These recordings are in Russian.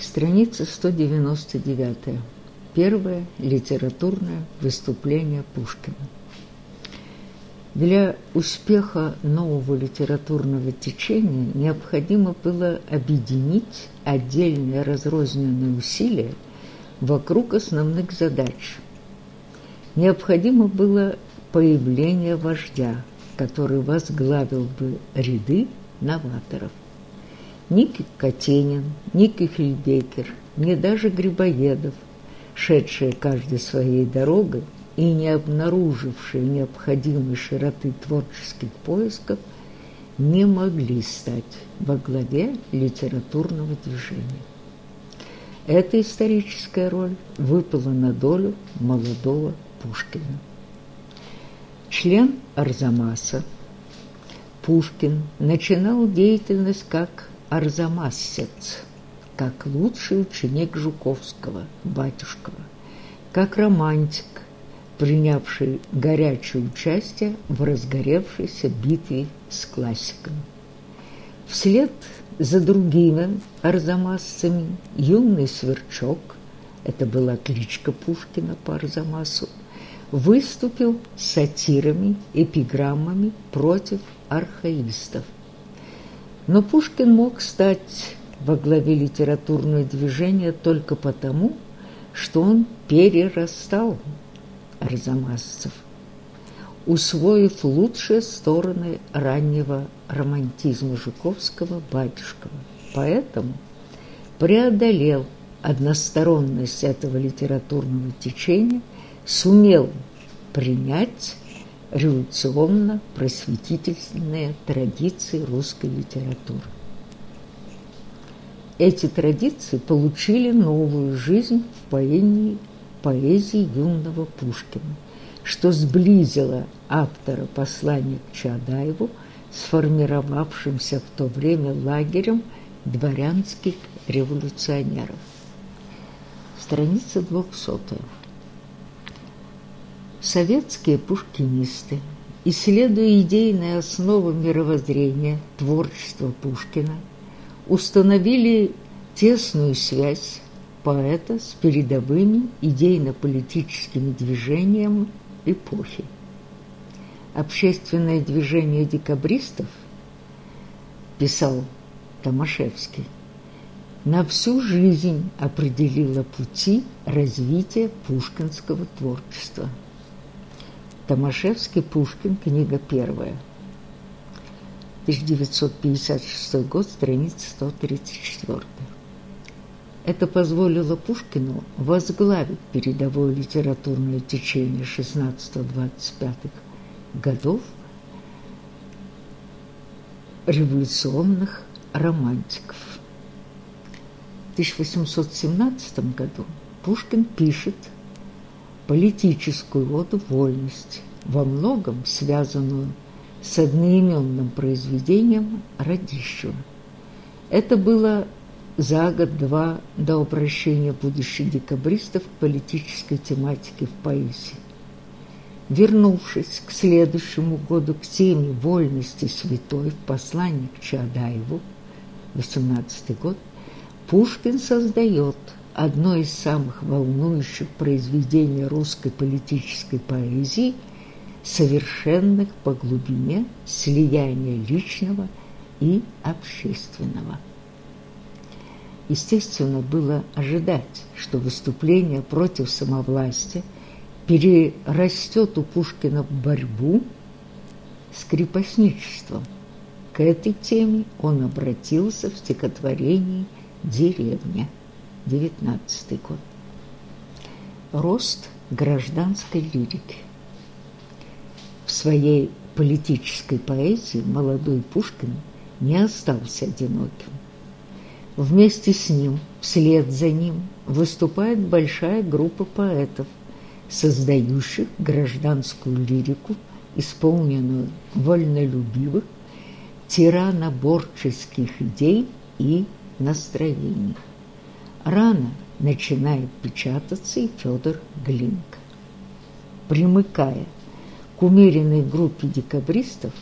Страница 199. Первое литературное выступление Пушкина. Для успеха нового литературного течения необходимо было объединить отдельные разрозненные усилия вокруг основных задач. Необходимо было появление вождя, который возглавил бы ряды новаторов. Ни Катенин, ни Кюхельбекер, ни даже Грибоедов, шедшие каждой своей дорогой и не обнаружившие необходимой широты творческих поисков, не могли стать во главе литературного движения. Эта историческая роль выпала на долю молодого Пушкина. Член Арзамаса, Пушкин начинал деятельность как арзамасец, как лучший ученик Жуковского, батюшкова, как романтик, принявший горячее участие в разгоревшейся битве с классиком. Вслед за другими арзамасцами юный сверчок, это была кличка Пушкина по Арзамасу, выступил с сатирами, эпиграммами против архаистов – но Пушкин мог стать во главе литературного движения только потому, что он перерастал арзамасцев, усвоив лучшие стороны раннего романтизма Жуковского батюшкова. Поэтому преодолел односторонность этого литературного течения, сумел принять революционно-просветительные традиции русской литературы. Эти традиции получили новую жизнь в поэзии, поэзии юного Пушкина, что сблизило автора послания к Чадаеву сформировавшимся в то время лагерем дворянских революционеров. Страница 200. Советские пушкинисты, исследуя идейные основы мировоззрения творчества Пушкина, установили тесную связь поэта с передовыми идейно-политическими движениями эпохи. Общественное движение декабристов, писал Томашевский, на всю жизнь определило пути развития пушкинского творчества. Томашевский, Пушкин, книга первая. 1956 год, страница 134. Это позволило Пушкину возглавить передовое литературное течение 16-25 годов революционных романтиков. В 1817 году Пушкин пишет политическую оду «Вольность», во многом связанную с одноименным произведением Радищева. Это было за год-два до обращения будущих декабристов к политической тематике в поэзии. Вернувшись к следующему году к теме вольности святой в послании к Чадаеву, 18 год, Пушкин создает – одно из самых волнующих произведений русской политической поэзии, совершенных по глубине слияния личного и общественного. Естественно, было ожидать, что выступление против самовластия перерастет у Пушкина борьбу с крепостничеством. К этой теме он обратился в стихотворении «Деревня». 19 год. Рост гражданской лирики. В своей политической поэзии молодой Пушкин не остался одиноким. Вместе с ним, вслед за ним, выступает большая группа поэтов, создающих гражданскую лирику, исполненную вольнолюбивых, тираноборческих идей и настроений. Рано начинает печататься и Федор Глинка. Примыкая к умеренной группе декабристов,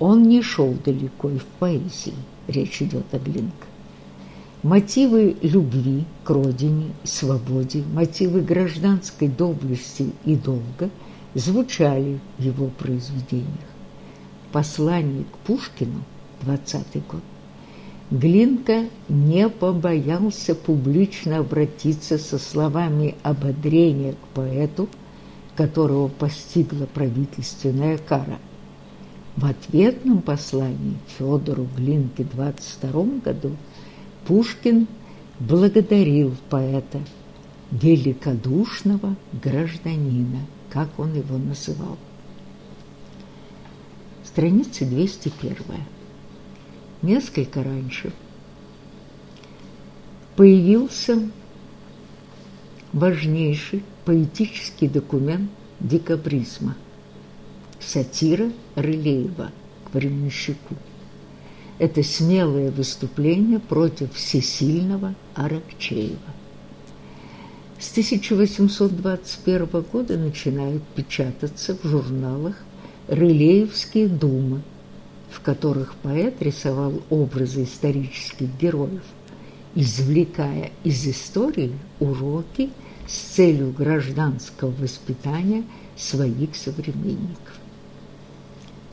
он не шел далеко и в поэзии, речь идет о Глинка. Мотивы любви к родине и свободе, мотивы гражданской доблести и долга звучали в его произведениях. Послание к Пушкину, 20 год, Глинка не побоялся публично обратиться со словами ободрения к поэту, которого постигла правительственная кара. В ответном послании Федору Глинке в 22 году Пушкин благодарил поэта, великодушного гражданина, как он его называл. Страница 201. Несколько раньше появился важнейший поэтический документ декабризма – сатира Рылеева к временщику. Это смелое выступление против всесильного Аракчеева. С 1821 года начинают печататься в журналах «Рылеевские думы», в которых поэт рисовал образы исторических героев, извлекая из истории уроки с целью гражданского воспитания своих современников.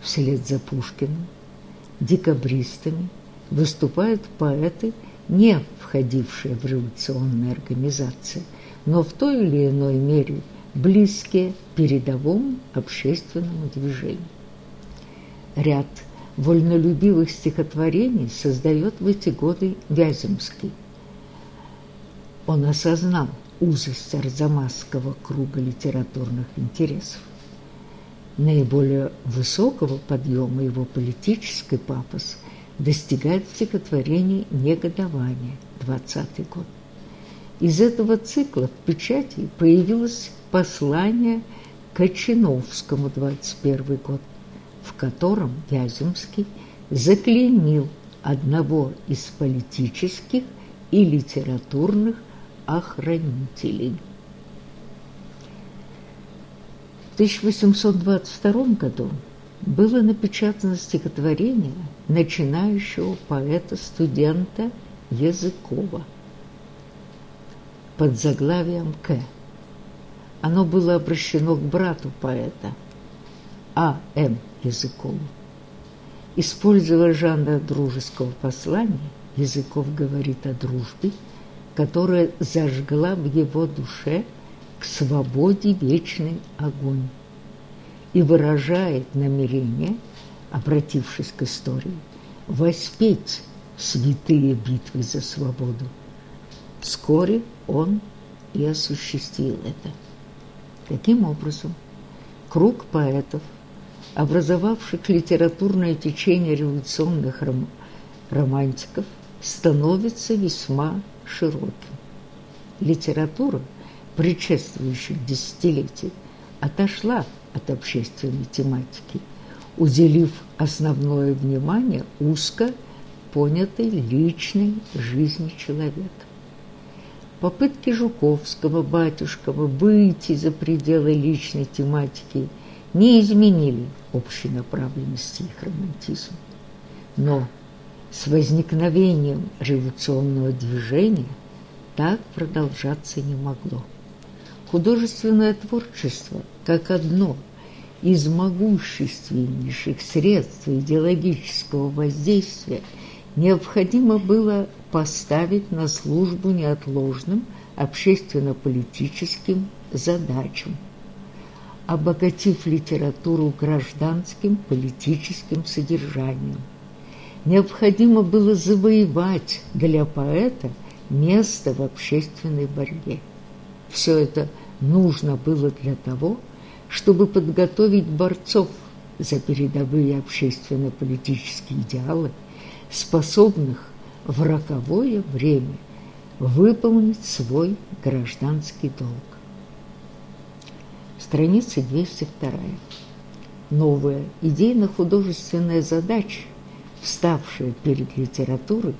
Вслед за Пушкиным декабристами выступают поэты, не входившие в революционные организации, но в той или иной мере близкие передовому общественному движению. Ряд вольнолюбивых стихотворений создает в эти годы Вяземский. Он осознал узость арзамасского круга литературных интересов наиболее высокого подъема его политический пафос достигает в стихотворении «Негодование» 20 год. Из этого цикла в печати появилось послание Кочиновскому 21 год, в котором Вяземский заклеймил одного из политических и литературных охранителей. 1822 году было напечатано стихотворение начинающего поэта-студента Языкова под заглавием «К». Оно было обращено к брату поэта А. М. Языкову. Используя жанр дружеского послания, Языков говорит о дружбе, которая зажгла в его душе – к свободе вечный огонь и выражает намерение, обратившись к истории, воспеть святые битвы за свободу. Вскоре он и осуществил это. Таким образом, круг поэтов, образовавших литературное течение революционных ром романтиков, становится весьма широким. Литература – предшествующих десятилетий отошла от общественной тематики, уделив основное внимание узко понятой личной жизни человека. Попытки Жуковского, Батюшкова выйти за пределы личной тематики не изменили общей направленности их романтизма. Но с возникновением революционного движения так продолжаться не могло. Художественное творчество, как одно из могущественнейших средств идеологического воздействия, необходимо было поставить на службу неотложным общественно-политическим задачам, обогатив литературу гражданским политическим содержанием. Необходимо было завоевать для поэта место в общественной борьбе. Все это нужно было для того, чтобы подготовить борцов за передовые общественно-политические идеалы, способных в роковое время выполнить свой гражданский долг. Страница 202. Новая идейно-художественная задача, вставшая перед литературой,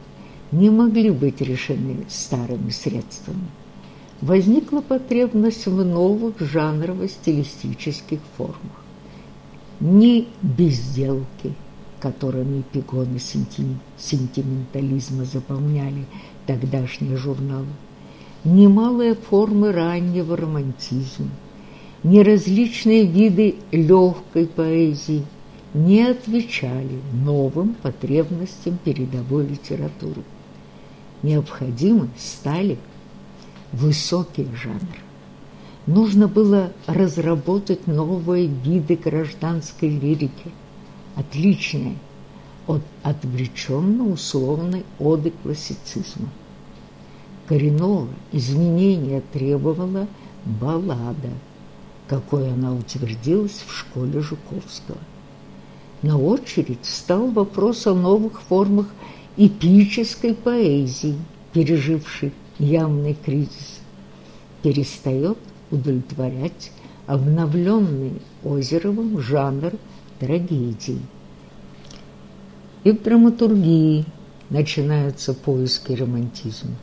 не могли быть решены старыми средствами возникла потребность в новых жанрово-стилистических формах. Не безделки, которыми пигоны сентиментализма заполняли тогдашние журналы, немалые формы раннего романтизма, неразличные виды легкой поэзии не отвечали новым потребностям передовой литературы. Необходимы стали высокие жанры. Нужно было разработать новые виды гражданской лирики, отличные от отвлеченно-условной оды классицизма. Коренного изменения требовала баллада, какой она утвердилась в школе Жуковского. На очередь встал вопрос о новых формах эпической поэзии, пережившей явный кризис. Перестает удовлетворять обновленный Озеровым жанр трагедии. И в драматургии начинаются поиски романтизма.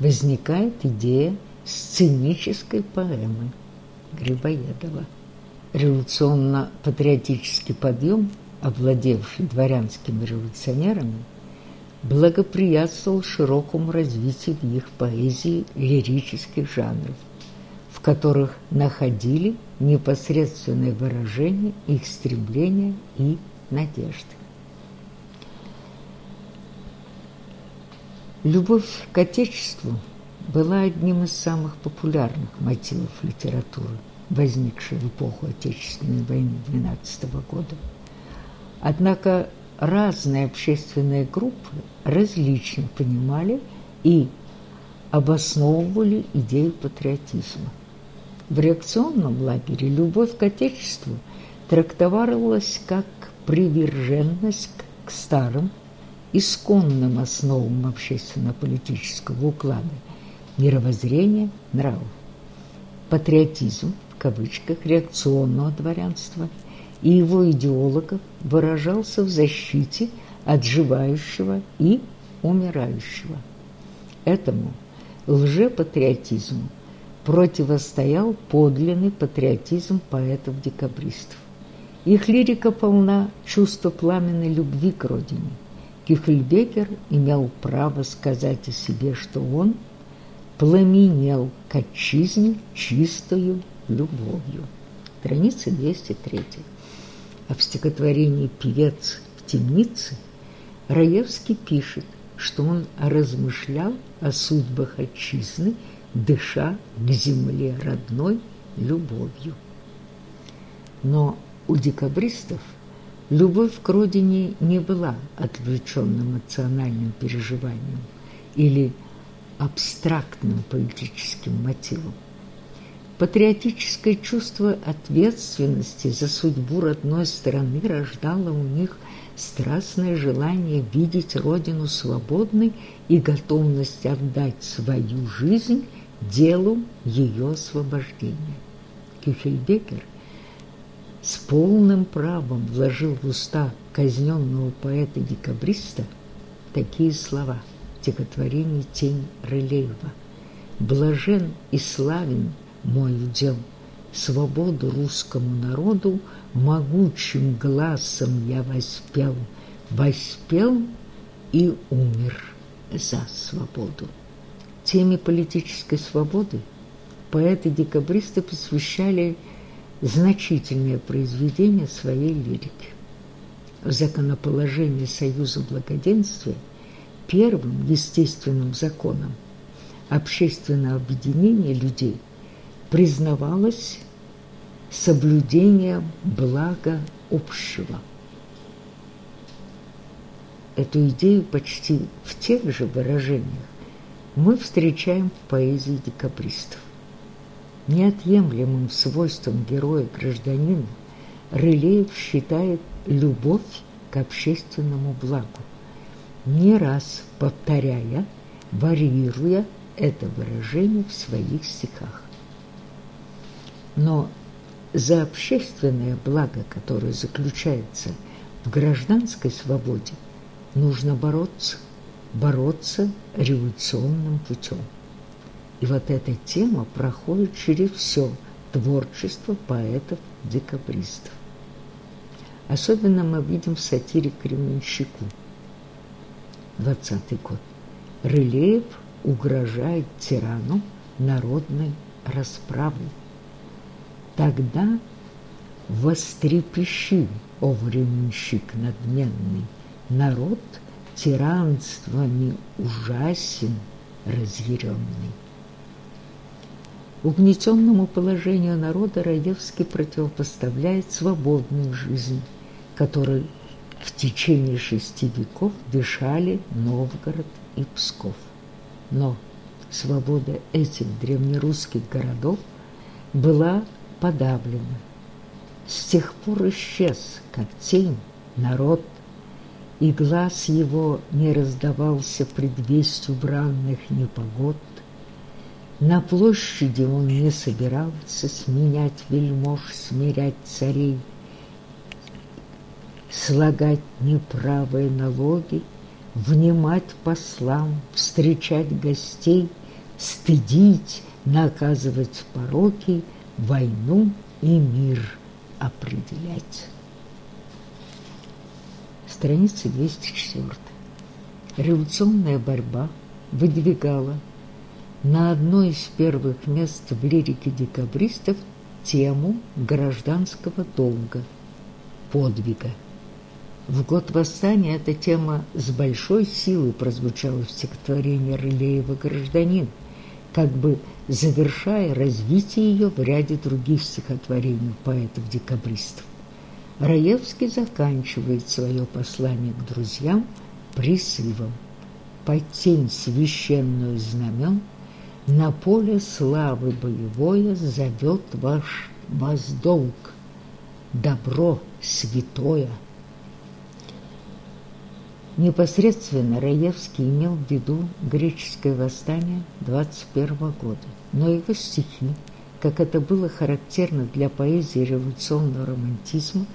Возникает идея сценической поэмы Грибоедова. Революционно-патриотический подъем, овладевший дворянскими революционерами, благоприятствовал широкому развитию в их поэзии лирических жанров, в которых находили непосредственное выражение их стремления и надежды. Любовь к Отечеству была одним из самых популярных мотивов литературы, возникшей в эпоху Отечественной войны 12 года. Однако разные общественные группы различно понимали и обосновывали идею патриотизма. В реакционном лагере любовь к Отечеству трактовалась как приверженность к старым, исконным основам общественно-политического уклада, мировоззрения, нравов. Патриотизм, в кавычках, реакционного дворянства и его идеологов выражался в защите отживающего и умирающего. Этому лжепатриотизму противостоял подлинный патриотизм поэтов-декабристов. Их лирика полна чувства пламенной любви к родине. Кюхельбекер имел право сказать о себе, что он пламенел к отчизне чистою любовью. Страница 203. А в стихотворении «Певец в темнице» Раевский пишет, что он размышлял о судьбах отчизны, дыша к земле родной любовью. Но у декабристов любовь к родине не была отвлеченным эмоциональным переживанием или абстрактным политическим мотивом. Патриотическое чувство ответственности за судьбу родной страны рождало у них страстное желание видеть Родину свободной и готовность отдать свою жизнь делу ее освобождения. Кюхельбекер с полным правом вложил в уста казненного поэта-декабриста такие слова стихотворении «Тень Рылеева». «Блажен и славен мой удел, свободу русскому народу могучим глазом я воспел, воспел и умер за свободу. Теме политической свободы поэты-декабристы посвящали значительные произведения своей лирики. В законоположении Союза Благоденствия первым естественным законом общественного объединения людей признавалось соблюдение блага общего. Эту идею почти в тех же выражениях мы встречаем в поэзии декабристов. Неотъемлемым свойством героя-гражданина Рылеев считает любовь к общественному благу, не раз повторяя, варьируя это выражение в своих стихах. Но за общественное благо, которое заключается в гражданской свободе, нужно бороться, бороться революционным путем. И вот эта тема проходит через все творчество поэтов-декабристов. Особенно мы видим в сатире Кременщику, 20 год. Рылеев угрожает тирану народной расправой. Тогда вострепещи, о временщик надменный, народ тиранствами ужасен разъяренный. Угнетенному положению народа Раевский противопоставляет свободную жизнь, которой в течение шести веков дышали Новгород и Псков. Но свобода этих древнерусских городов была подавлена. С тех пор исчез, как тень, народ, и глаз его не раздавался предвестью бранных непогод. На площади он не собирался сменять вельмож, смирять царей, слагать неправые налоги, внимать послам, встречать гостей, стыдить, наказывать пороки, войну и мир определять. Страница 204. Революционная борьба выдвигала на одно из первых мест в лирике декабристов тему гражданского долга, подвига. В год восстания эта тема с большой силой прозвучала в стихотворении Рылеева «Гражданин», как бы завершая развитие ее в ряде других стихотворений поэтов-декабристов. Раевский заканчивает свое послание к друзьям «Под тень священную знамен на поле славы боевое зовет ваш вас добро святое». Непосредственно Раевский имел в виду греческое восстание 21 года, но его стихи, как это было характерно для поэзии революционного романтизма,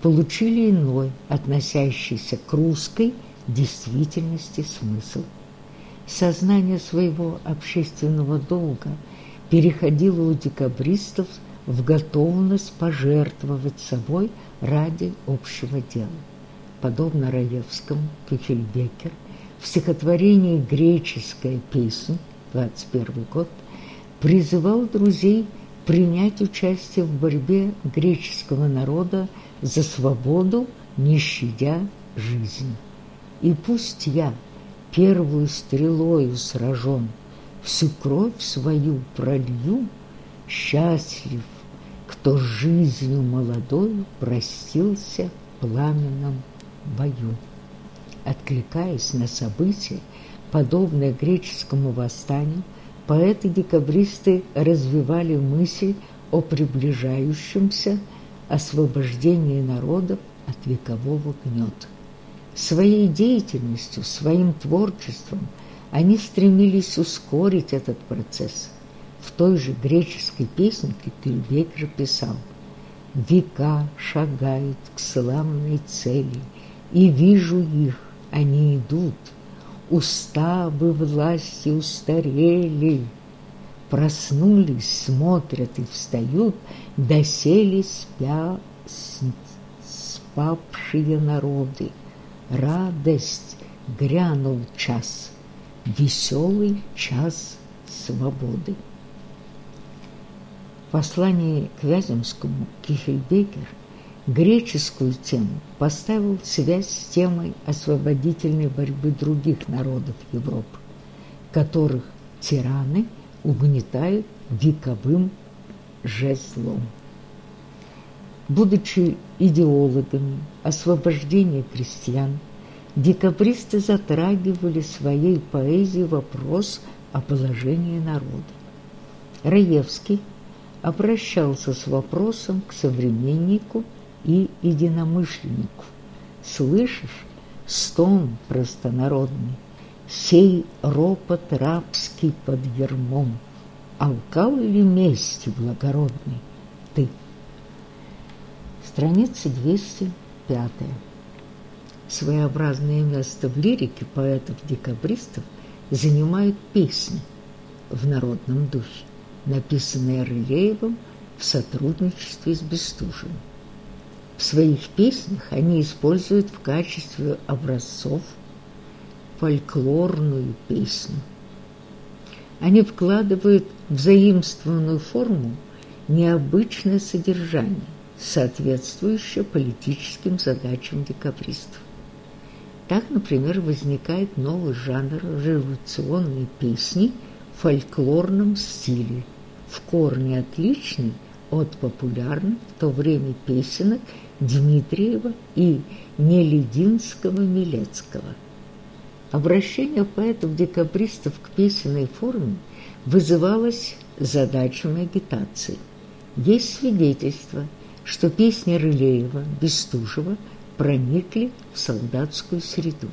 получили иной, относящийся к русской действительности смысл. Сознание своего общественного долга переходило у декабристов в готовность пожертвовать собой ради общего дела подобно Раевскому, Кюхельбекер, в стихотворении «Греческая песня» 21 год призывал друзей принять участие в борьбе греческого народа за свободу, не щадя жизнь. И пусть я первую стрелою сражен, всю кровь свою пролью, счастлив, кто жизнью молодой простился пламенном бою. Откликаясь на события, подобные греческому восстанию, поэты-декабристы развивали мысль о приближающемся освобождении народов от векового гнета. Своей деятельностью, своим творчеством они стремились ускорить этот процесс. В той же греческой песне Кюльбекер писал «Века шагают к славной цели – и вижу их, они идут, уставы власти устарели, проснулись, смотрят и встают, досели спя спавшие народы. Радость грянул час, веселый час свободы. В послании к Вяземскому Кихельбекер греческую тему поставил в связь с темой освободительной борьбы других народов Европы, которых тираны угнетают вековым жезлом. Будучи идеологами освобождения крестьян, декабристы затрагивали своей поэзией вопрос о положении народа. Раевский обращался с вопросом к современнику и единомышленнику. Слышишь, стон простонародный, сей ропот рабский под ермом, алкал ли мести благородный ты? Страница 205. Своеобразное место в лирике поэтов-декабристов занимают песни в народном духе, написанные Рылеевым в сотрудничестве с Бестужевым. В своих песнях они используют в качестве образцов фольклорную песню. Они вкладывают в заимствованную форму необычное содержание, соответствующее политическим задачам декабристов. Так, например, возникает новый жанр революционной песни в фольклорном стиле, в корне отличный от популярных в то время песенок Дмитриева и Нелединского-Милецкого. Обращение поэтов-декабристов к песенной форме вызывалось задачами агитации. Есть свидетельство, что песни Рылеева, Бестужева проникли в солдатскую среду.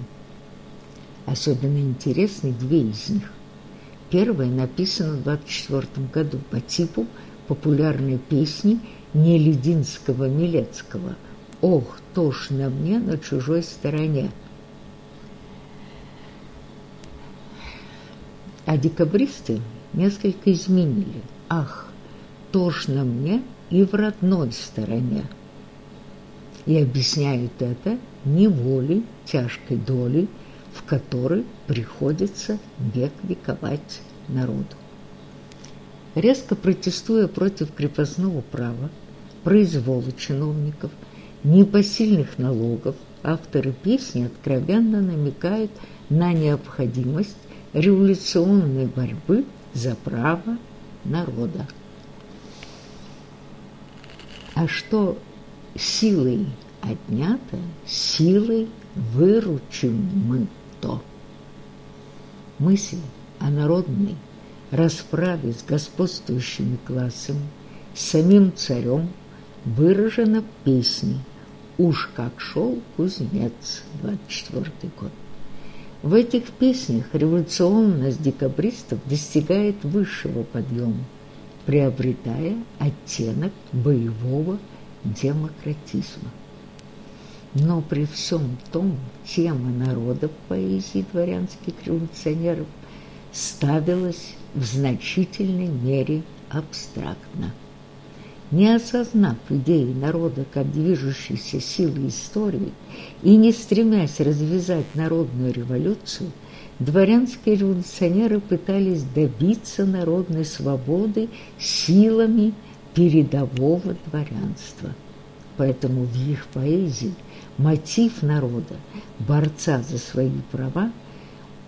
Особенно интересны две из них. Первая написана в 24 году по типу популярной песни Нелединского-Милецкого «Ох, тошно мне на чужой стороне». А декабристы несколько изменили. «Ах, тошно мне и в родной стороне» и объясняют это неволей, тяжкой долей, в которой приходится век вековать народу. Резко протестуя против крепостного права, произвола чиновников, непосильных налогов, авторы песни откровенно намекают на необходимость революционной борьбы за право народа. А что силой отнято, силой выручим мы то. Мысль о народной расправе с господствующими классами, с самим царем выражена в песне «Уж как шел кузнец» 24 год. В этих песнях революционность декабристов достигает высшего подъема, приобретая оттенок боевого демократизма. Но при всем том тема народа в поэзии дворянских революционеров ставилась в значительной мере абстрактно. Не осознав идеи народа как движущейся силы истории и не стремясь развязать народную революцию, дворянские революционеры пытались добиться народной свободы силами передового дворянства. Поэтому в их поэзии мотив народа, борца за свои права,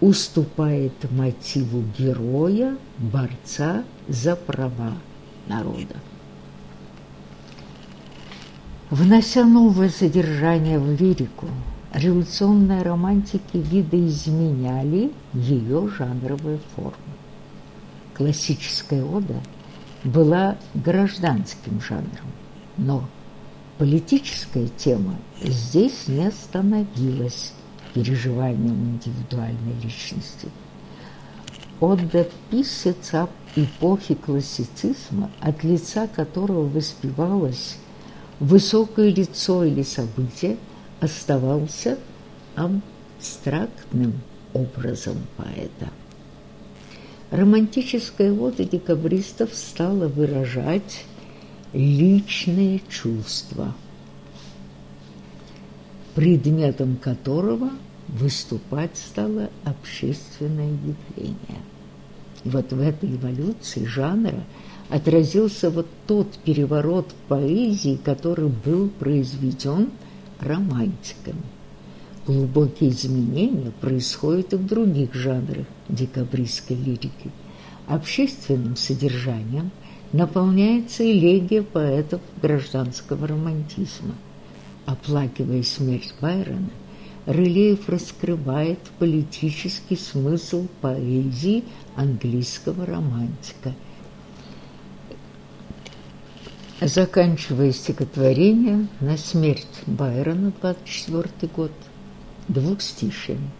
уступает мотиву героя, борца за права народа. Внося новое содержание в лирику, революционные романтики видоизменяли ее жанровые формы. Классическая ода – была гражданским жанром, но политическая тема здесь не остановилась переживанием индивидуальной личности. Отда писца эпохи классицизма, от лица которого воспевалось высокое лицо или событие, оставался абстрактным образом поэта. Романтическая ода декабристов стала выражать личные чувства, предметом которого выступать стало общественное явление. И вот в этой эволюции жанра отразился вот тот переворот в поэзии, который был произведен романтиками. Глубокие изменения происходят и в других жанрах декабристской лирики. Общественным содержанием наполняется элегия поэтов гражданского романтизма. Оплакивая смерть Байрона, Рылеев раскрывает политический смысл поэзии английского романтика. Заканчивая стихотворение на смерть Байрона, 24 год, двухстишием.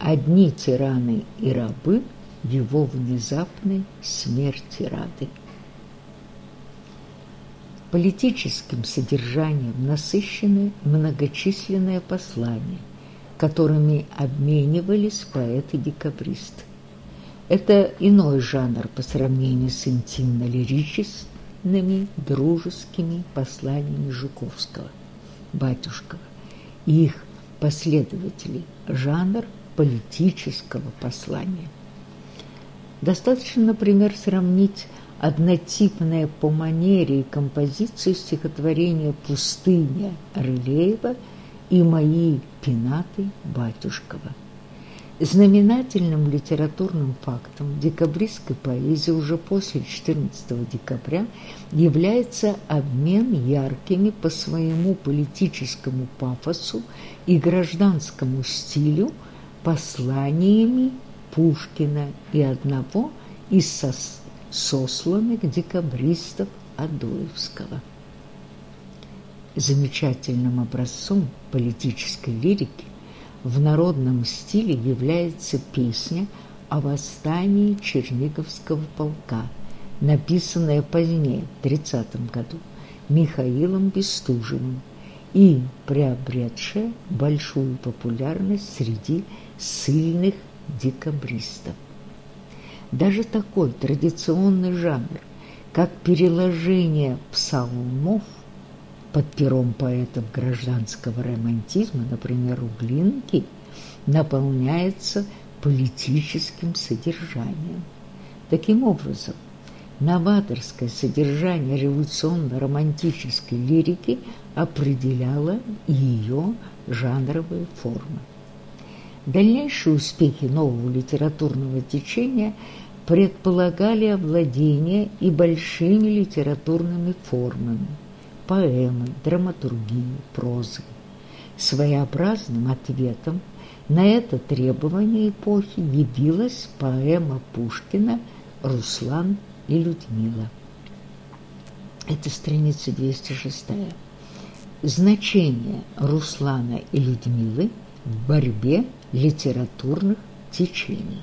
Одни тираны и рабы его внезапной смерти рады. Политическим содержанием насыщены многочисленные послания, которыми обменивались поэты-декабристы. Это иной жанр по сравнению с интимно-лирическими дружескими посланиями Жуковского, Батюшкова и их последователей жанр политического послания. Достаточно, например, сравнить однотипное по манере и композиции стихотворение «Пустыня» Рылеева и «Мои пенаты» Батюшкова. Знаменательным литературным фактом декабристской поэзии уже после 14 декабря является обмен яркими по своему политическому пафосу и гражданскому стилю посланиями Пушкина и одного из сос сосланных декабристов Адоевского. Замечательным образцом политической лирики в народном стиле является песня о восстании Черниговского полка, написанная позднее, в 30 году, Михаилом Бестужевым и приобретшая большую популярность среди сильных декабристов. Даже такой традиционный жанр, как переложение псалмов под пером поэтов гражданского романтизма, например, у Глинки, наполняется политическим содержанием. Таким образом, новаторское содержание революционно-романтической лирики определяло ее жанровые формы. Дальнейшие успехи нового литературного течения предполагали овладение и большими литературными формами – поэмы, драматургии, прозы. Своеобразным ответом на это требование эпохи явилась поэма Пушкина «Руслан и Людмила». Это страница 206. Значение Руслана и Людмилы в борьбе литературных течений.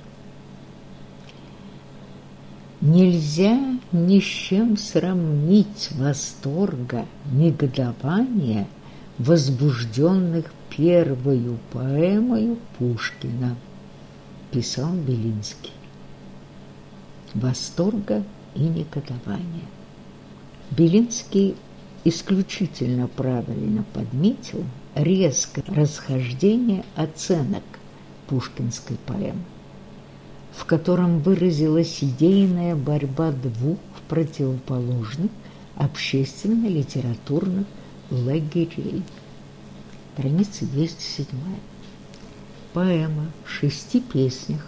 Нельзя ни с чем сравнить восторга, негодования, возбужденных первою поэмою Пушкина, писал Белинский. Восторга и негодования. Белинский исключительно правильно подметил резкое расхождение оценок пушкинской поэмы в котором выразилась идейная борьба двух противоположных общественно-литературных лагерей. Страница 207. Поэма в шести песнях,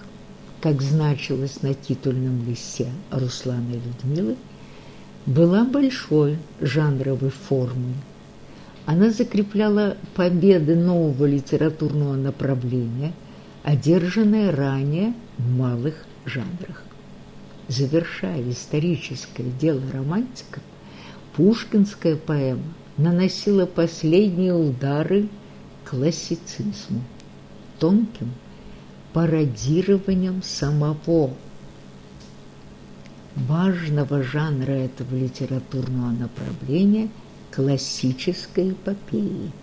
как значилось на титульном листе Руслана и Людмилы, была большой жанровой формой. Она закрепляла победы нового литературного направления – одержанное ранее в малых жанрах. Завершая историческое дело романтиков, пушкинская поэма наносила последние удары классицизму, тонким пародированием самого важного жанра этого литературного направления классической эпопеи –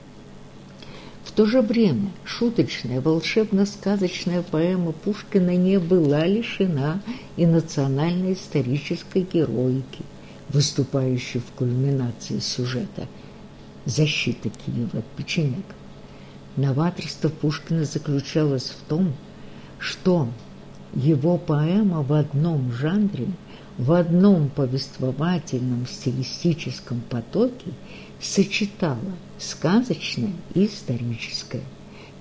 в то же время шуточная, волшебно-сказочная поэма Пушкина не была лишена и национальной исторической героики, выступающей в кульминации сюжета «Защита Киева от печенегов». Новаторство Пушкина заключалось в том, что его поэма в одном жанре, в одном повествовательном стилистическом потоке сочетала сказочное и историческое,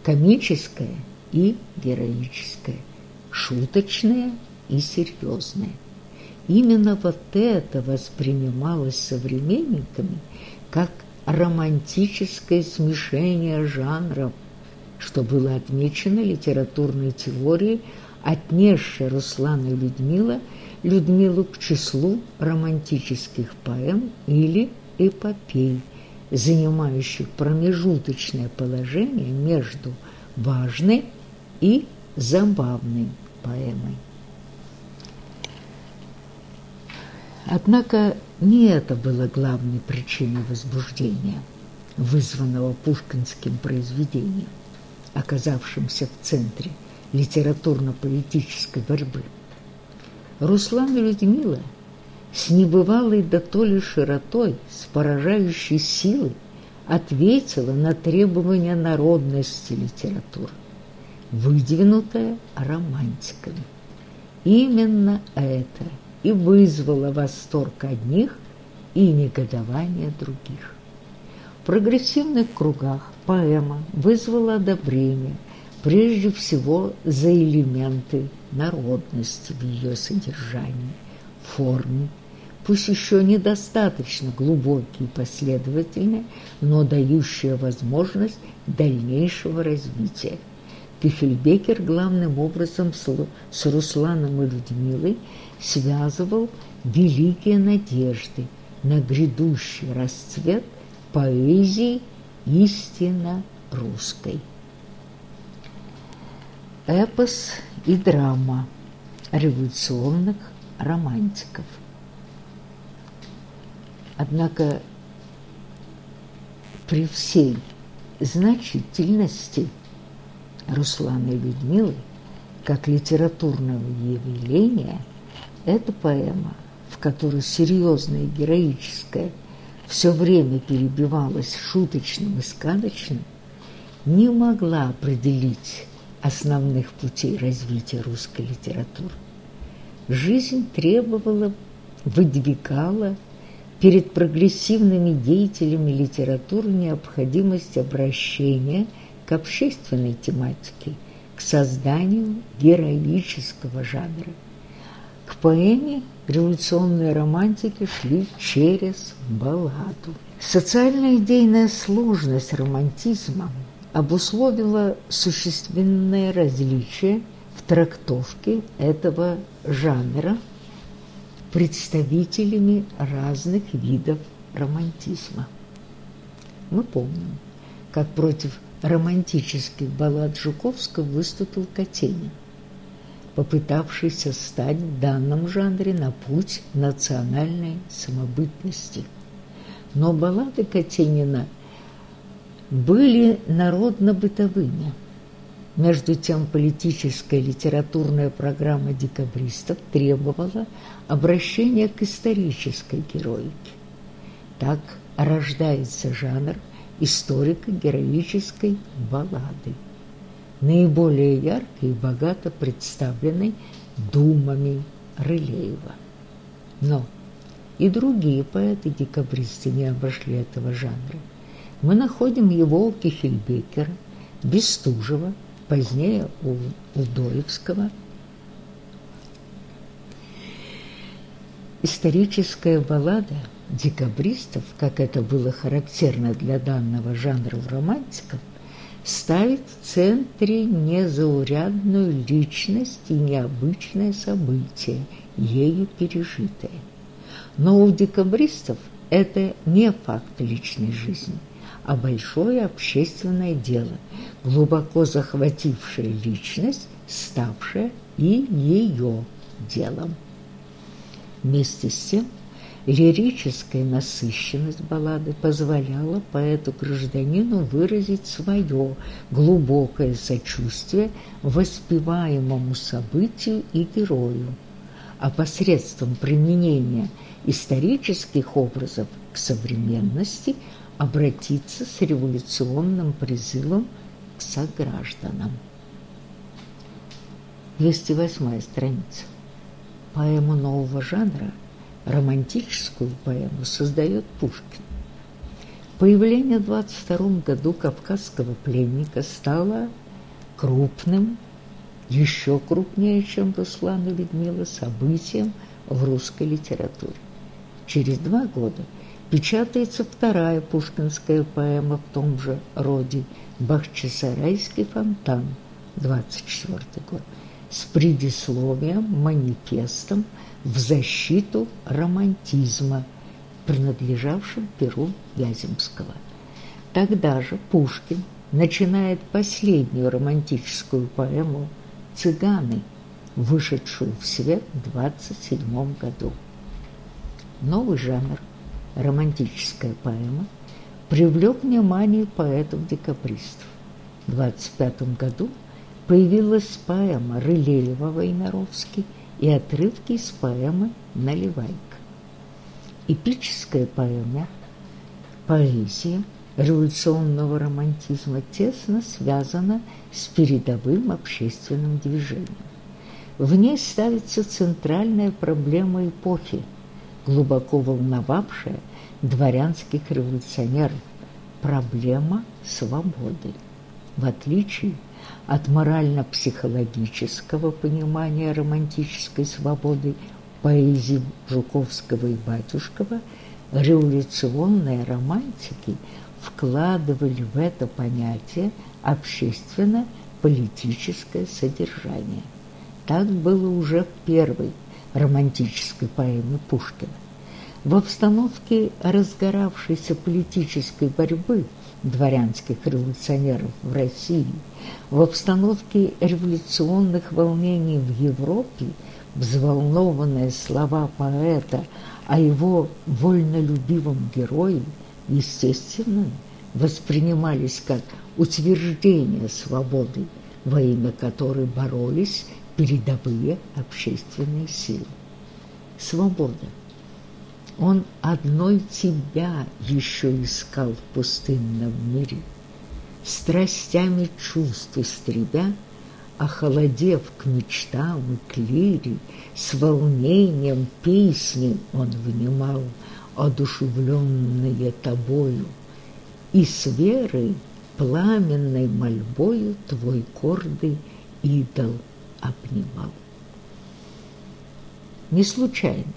комическое и героическое, шуточное и серьезное. Именно вот это воспринималось современниками как романтическое смешение жанров, что было отмечено литературной теорией, отнесшей Руслана Людмила Людмилу к числу романтических поэм или эпопей – занимающих промежуточное положение между важной и забавной поэмой. Однако не это было главной причиной возбуждения, вызванного пушкинским произведением, оказавшимся в центре литературно-политической борьбы. Руслан Людмила – с небывалой да то ли широтой, с поражающей силой ответила на требования народности литературы. выдвинутая романтиками. Именно это и вызвало восторг одних и негодование других. В прогрессивных кругах поэма вызвала одобрение прежде всего за элементы народности в ее содержании, форме, пусть еще недостаточно глубокие и последовательные, но дающие возможность дальнейшего развития. Кюхельбекер главным образом с Русланом и Людмилой связывал великие надежды на грядущий расцвет поэзии истинно русской. Эпос и драма революционных романтиков. Однако при всей значительности Руслана и Людмилы как литературного явления, эта поэма, в которой серьезное и героическое все время перебивалось шуточным и сказочным, не могла определить основных путей развития русской литературы. Жизнь требовала, выдвигала перед прогрессивными деятелями литературы необходимость обращения к общественной тематике, к созданию героического жанра. К поэме революционные романтики шли через балладу. Социальная идейная сложность романтизма обусловила существенное различие в трактовке этого жанра – представителями разных видов романтизма. Мы помним, как против романтических баллад Жуковского выступил Катенин, попытавшийся стать в данном жанре на путь национальной самобытности. Но баллады Катенина были народно-бытовыми – между тем, политическая литературная программа декабристов требовала обращения к исторической героике. Так рождается жанр историко-героической баллады, наиболее ярко и богато представленной думами Рылеева. Но и другие поэты-декабристы не обошли этого жанра. Мы находим его у Кихельбекера, Бестужева, позднее у Удоевского. Историческая баллада декабристов, как это было характерно для данного жанра у романтиков, ставит в центре незаурядную личность и необычное событие, ею пережитое. Но у декабристов это не факт личной жизни – а большое общественное дело, глубоко захватившее личность, ставшее и ее делом. Вместе с тем, лирическая насыщенность баллады позволяла поэту-гражданину выразить свое глубокое сочувствие воспеваемому событию и герою, а посредством применения исторических образов к современности – обратиться с революционным призывом к согражданам. 208 страница. Поэму нового жанра, романтическую поэму, создает Пушкин. Появление в 22 году кавказского пленника стало крупным, еще крупнее, чем Руслан и Людмила, событием в русской литературе. Через два года – печатается вторая пушкинская поэма в том же роде «Бахчисарайский фонтан», 24 год, с предисловием, манифестом в защиту романтизма, принадлежавшим Перу Вяземского. Тогда же Пушкин начинает последнюю романтическую поэму «Цыганы», вышедшую в свет в 27 году. Новый жанр – романтическая поэма, привлек внимание поэтов-декабристов. В 25 году появилась поэма Рылеева-Войнаровский и отрывки из поэмы «Наливайка». Эпическая поэма, поэзия революционного романтизма тесно связана с передовым общественным движением. В ней ставится центральная проблема эпохи, глубоко волновавшая дворянских революционеров – проблема свободы. В отличие от морально-психологического понимания романтической свободы поэзии Жуковского и Батюшкова, революционные романтики вкладывали в это понятие общественно-политическое содержание. Так было уже в первой романтической поэме Пушкина. В обстановке разгоравшейся политической борьбы дворянских революционеров в России, в обстановке революционных волнений в Европе, взволнованные слова поэта о его вольнолюбивом герое, естественно, воспринимались как утверждение свободы, во имя которой боролись передовые общественные силы. Свобода. Он одной тебя еще искал в пустынном мире, страстями чувств истребя, охолодев к мечтам и к лире, с волнением песни он внимал, одушевленные тобою, и с верой пламенной мольбою твой гордый идол обнимал. Не случайно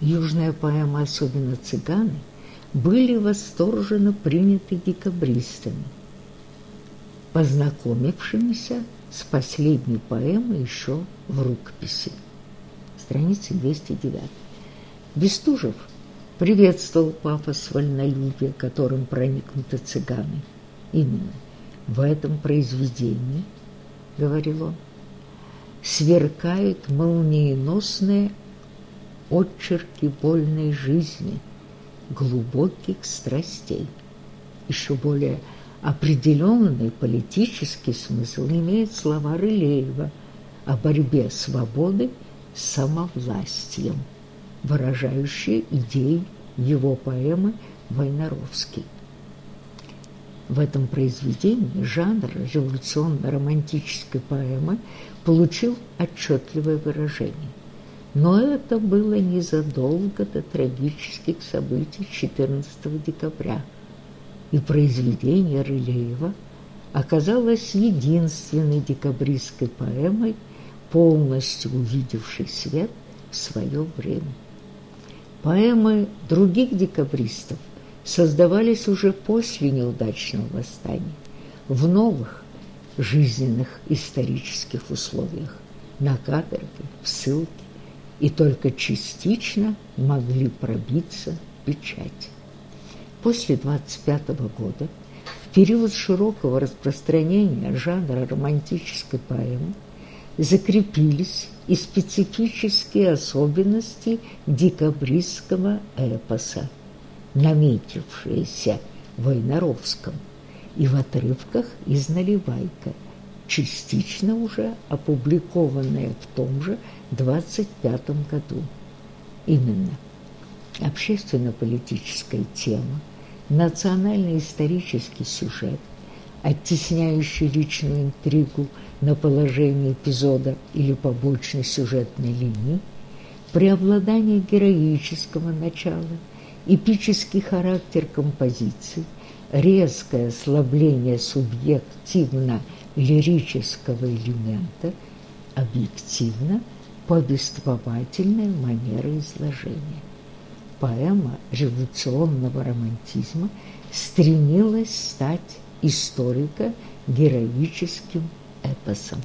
южная поэма, особенно «Цыганы», были восторженно приняты декабристами, познакомившимися с последней поэмой еще в рукописи. Страница 209. Бестужев приветствовал пафос вольнолюбия, которым проникнуты цыганы. Именно в этом произведении, говорил он, сверкают молниеносные отчерки больной жизни, глубоких страстей. Еще более определенный политический смысл имеет слова Рылеева о борьбе свободы с самовластием, выражающие идеи его поэмы «Войнаровский». В этом произведении жанр революционно-романтической поэмы получил отчетливое выражение. Но это было незадолго до трагических событий 14 декабря, и произведение Рылеева оказалось единственной декабристской поэмой, полностью увидевшей свет в свое время. Поэмы других декабристов создавались уже после неудачного восстания, в новых жизненных исторических условиях, на каторге, в ссылке, и только частично могли пробиться печать. После 25 года, в период широкого распространения жанра романтической поэмы, закрепились и специфические особенности декабристского эпоса, наметившиеся в Войнаровском и в отрывках из «Наливайка», частично уже опубликованные в том же 25 году. Именно общественно-политическая тема, национально-исторический сюжет, оттесняющий личную интригу на положение эпизода или побочной сюжетной линии, преобладание героического начала, эпический характер композиции, резкое ослабление субъективно-лирического элемента, объективно повествовательная манера изложения. Поэма революционного романтизма стремилась стать историко-героическим эпосом.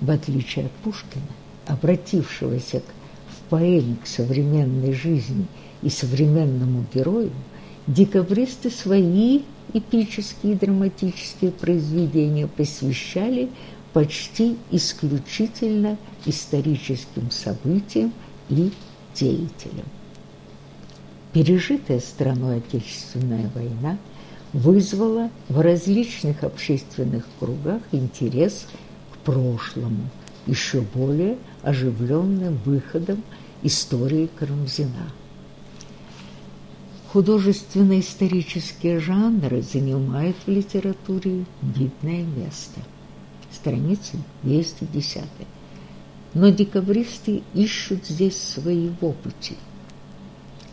В отличие от Пушкина, обратившегося в поэме к современной жизни и современному герою, декабристы свои эпические и драматические произведения посвящали почти исключительно историческим событиям и деятелям. Пережитая страной Отечественная война вызвала в различных общественных кругах интерес к прошлому, еще более оживленным выходом истории Карамзина. Художественно-исторические жанры занимают в литературе видное место. Страница 210. Но декабристы ищут здесь своего пути.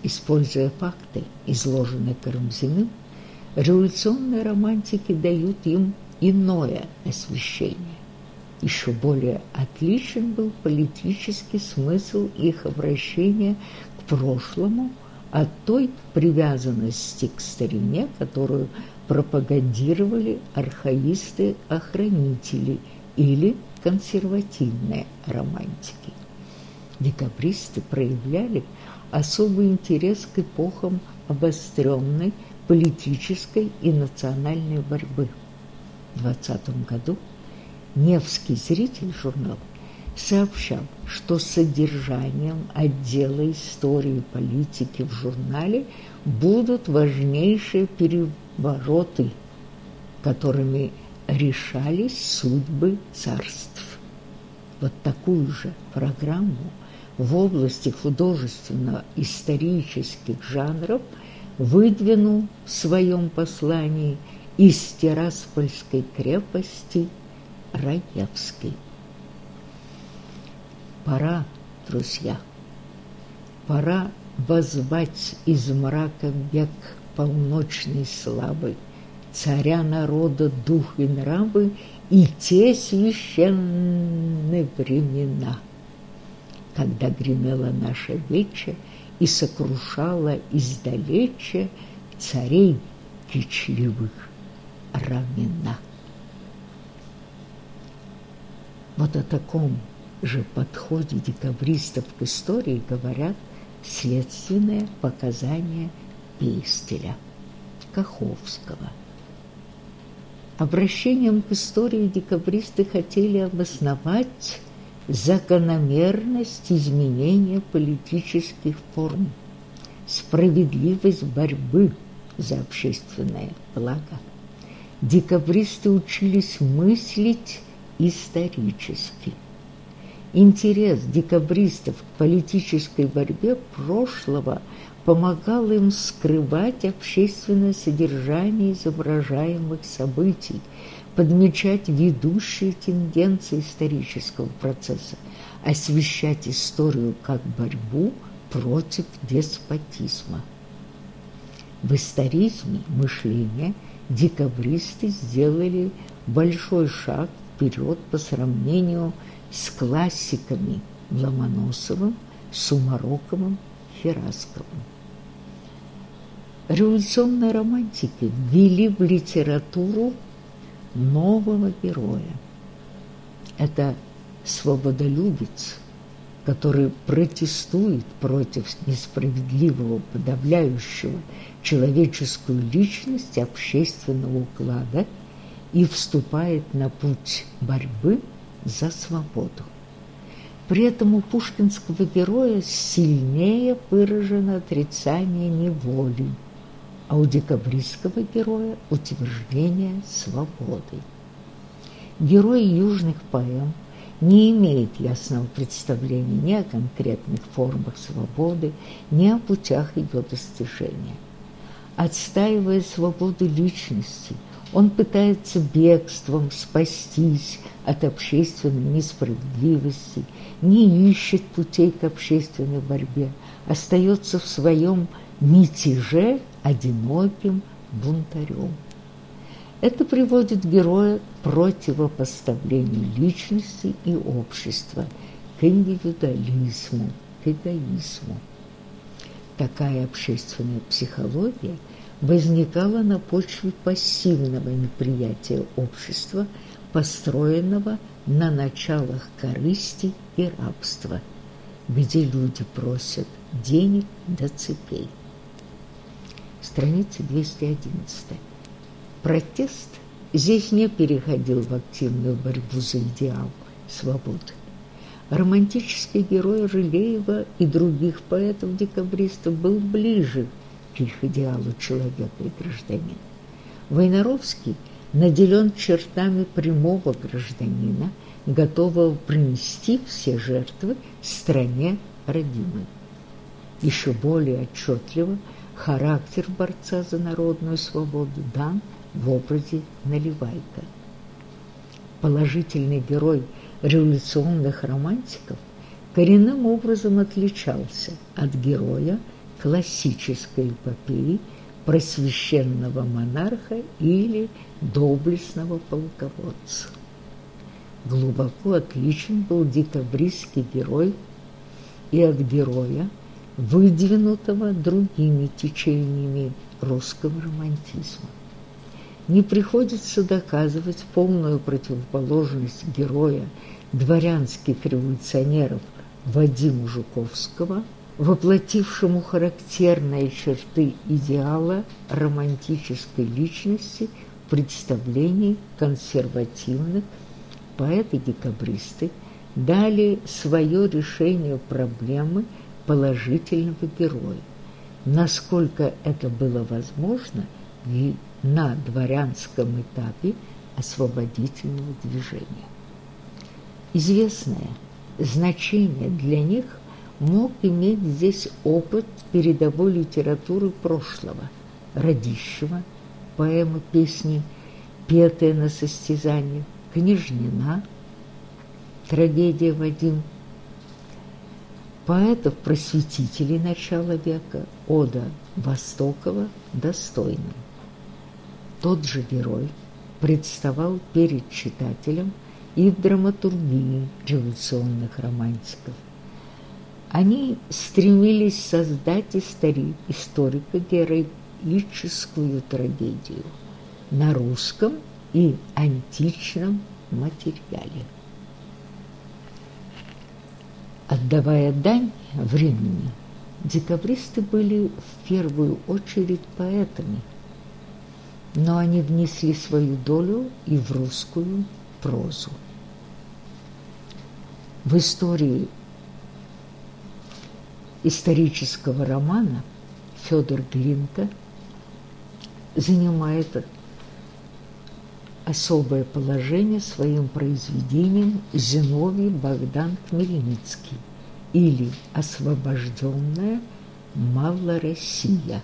Используя факты, изложенные Карамзиным, революционные романтики дают им иное освещение. Еще более отличен был политический смысл их обращения к прошлому от той привязанности к старине, которую пропагандировали архаисты-охранители или консервативные романтики. Декабристы проявляли особый интерес к эпохам обостренной политической и национальной борьбы. В 20 году Невский зритель журнал сообщал, что содержанием отдела истории и политики в журнале будут важнейшие перевороты, которыми решались судьбы царств. Вот такую же программу в области художественно-исторических жанров выдвинул в своем послании из Тираспольской крепости Раевский. Пора, друзья, пора возвать из мрака век полночной славы, царя народа дух и нравы и те священные времена, когда гремела наша веча и сокрушала издалече царей кичливых рамена. Вот о таком же подходе декабристов к истории говорят следственные показания Пейстеля, Каховского. Обращением к истории декабристы хотели обосновать закономерность изменения политических форм, справедливость борьбы за общественное благо. Декабристы учились мыслить исторически – Интерес декабристов к политической борьбе прошлого помогал им скрывать общественное содержание изображаемых событий, подмечать ведущие тенденции исторического процесса, освещать историю как борьбу против деспотизма. В историзме мышления декабристы сделали большой шаг вперед по сравнению с классиками Ломоносовым, Сумароковым, Херасковым. Революционные романтики ввели в литературу нового героя. Это свободолюбец, который протестует против несправедливого, подавляющего человеческую личность общественного уклада и вступает на путь борьбы – за свободу. При этом у пушкинского героя сильнее выражено отрицание неволи, а у декабристского героя утверждение свободы. Герой южных поэм не имеет ясного представления ни о конкретных формах свободы, ни о путях ее достижения. Отстаивая свободу личности – он пытается бегством спастись от общественной несправедливости, не ищет путей к общественной борьбе, остается в своем мятеже одиноким бунтарем. Это приводит героя к противопоставлению личности и общества, к индивидуализму, к эгоизму. Такая общественная психология – возникала на почве пассивного неприятия общества, построенного на началах корысти и рабства, где люди просят денег до цепей. Страница 211. Протест здесь не переходил в активную борьбу за идеал свободы. Романтический герой Рылеева и других поэтов-декабристов был ближе к их идеалу человека и гражданина. Войнаровский наделен чертами прямого гражданина, готового принести все жертвы стране родимой. Еще более отчетливо характер борца за народную свободу дан в образе Наливайка. Положительный герой революционных романтиков коренным образом отличался от героя классической эпопеи просвещенного монарха или доблестного полководца. Глубоко отличен был декабристский герой и от героя, выдвинутого другими течениями русского романтизма. Не приходится доказывать полную противоположность героя дворянских революционеров Вадиму Жуковского, воплотившему характерные черты идеала романтической личности в представлении консервативных поэты-декабристы дали свое решение проблемы положительного героя, насколько это было возможно на дворянском этапе освободительного движения. Известное значение для них мог иметь здесь опыт передовой литературы прошлого, Радищева, поэмы, песни, петые на состязаниях, Княжнина, трагедия Вадим, поэтов-просветителей начала века, Ода Востокова достойным. Тот же герой представал перед читателем и в драматургии революционных романтиков. Они стремились создать истори историко-героическую трагедию на русском и античном материале. Отдавая дань времени, декабристы были в первую очередь поэтами, но они внесли свою долю и в русскую прозу. В истории исторического романа Федор Глинка занимает особое положение своим произведением Зиновий Богдан Хмельницкий или «Освобожденная Малороссия».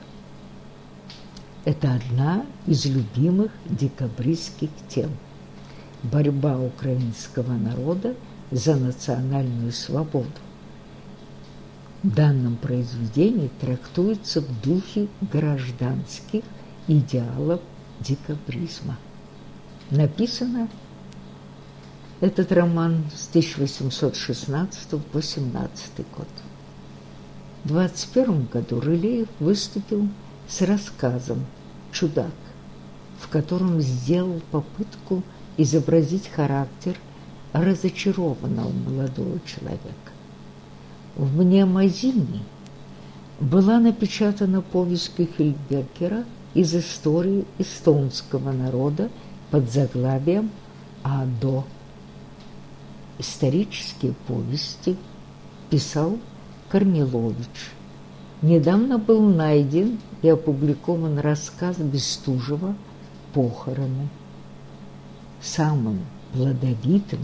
Это одна из любимых декабристских тем – борьба украинского народа за национальную свободу. В данном произведении трактуется в духе гражданских идеалов декабризма. Написано этот роман с 1816 по 17 год. В 21 году Рылеев выступил с рассказом «Чудак», в котором сделал попытку изобразить характер разочарованного молодого человека. В «Мнемозине» была напечатана повесть Кюхельбекера из истории эстонского народа под заглавием «Адо». Исторические повести писал Корнилович. Недавно был найден и опубликован рассказ Бестужева «Похороны». Самым плодовитым,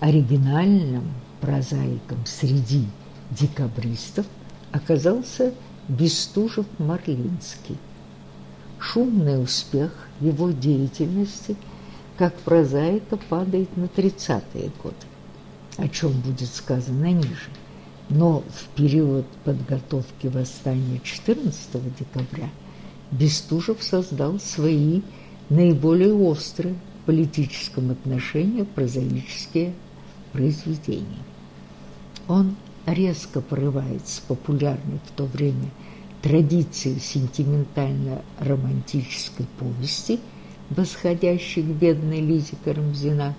оригинальным прозаиком среди декабристов оказался Бестужев-Марлинский. Шумный успех его деятельности как прозаика падает на 30-е годы, о чем будет сказано ниже. Но в период подготовки восстания 14 декабря Бестужев создал свои наиболее острые в политическом отношении прозаические произведения. Он резко порывает с популярной в то время традиции сентиментально-романтической повести, восходящей к бедной Лизе Карамзина,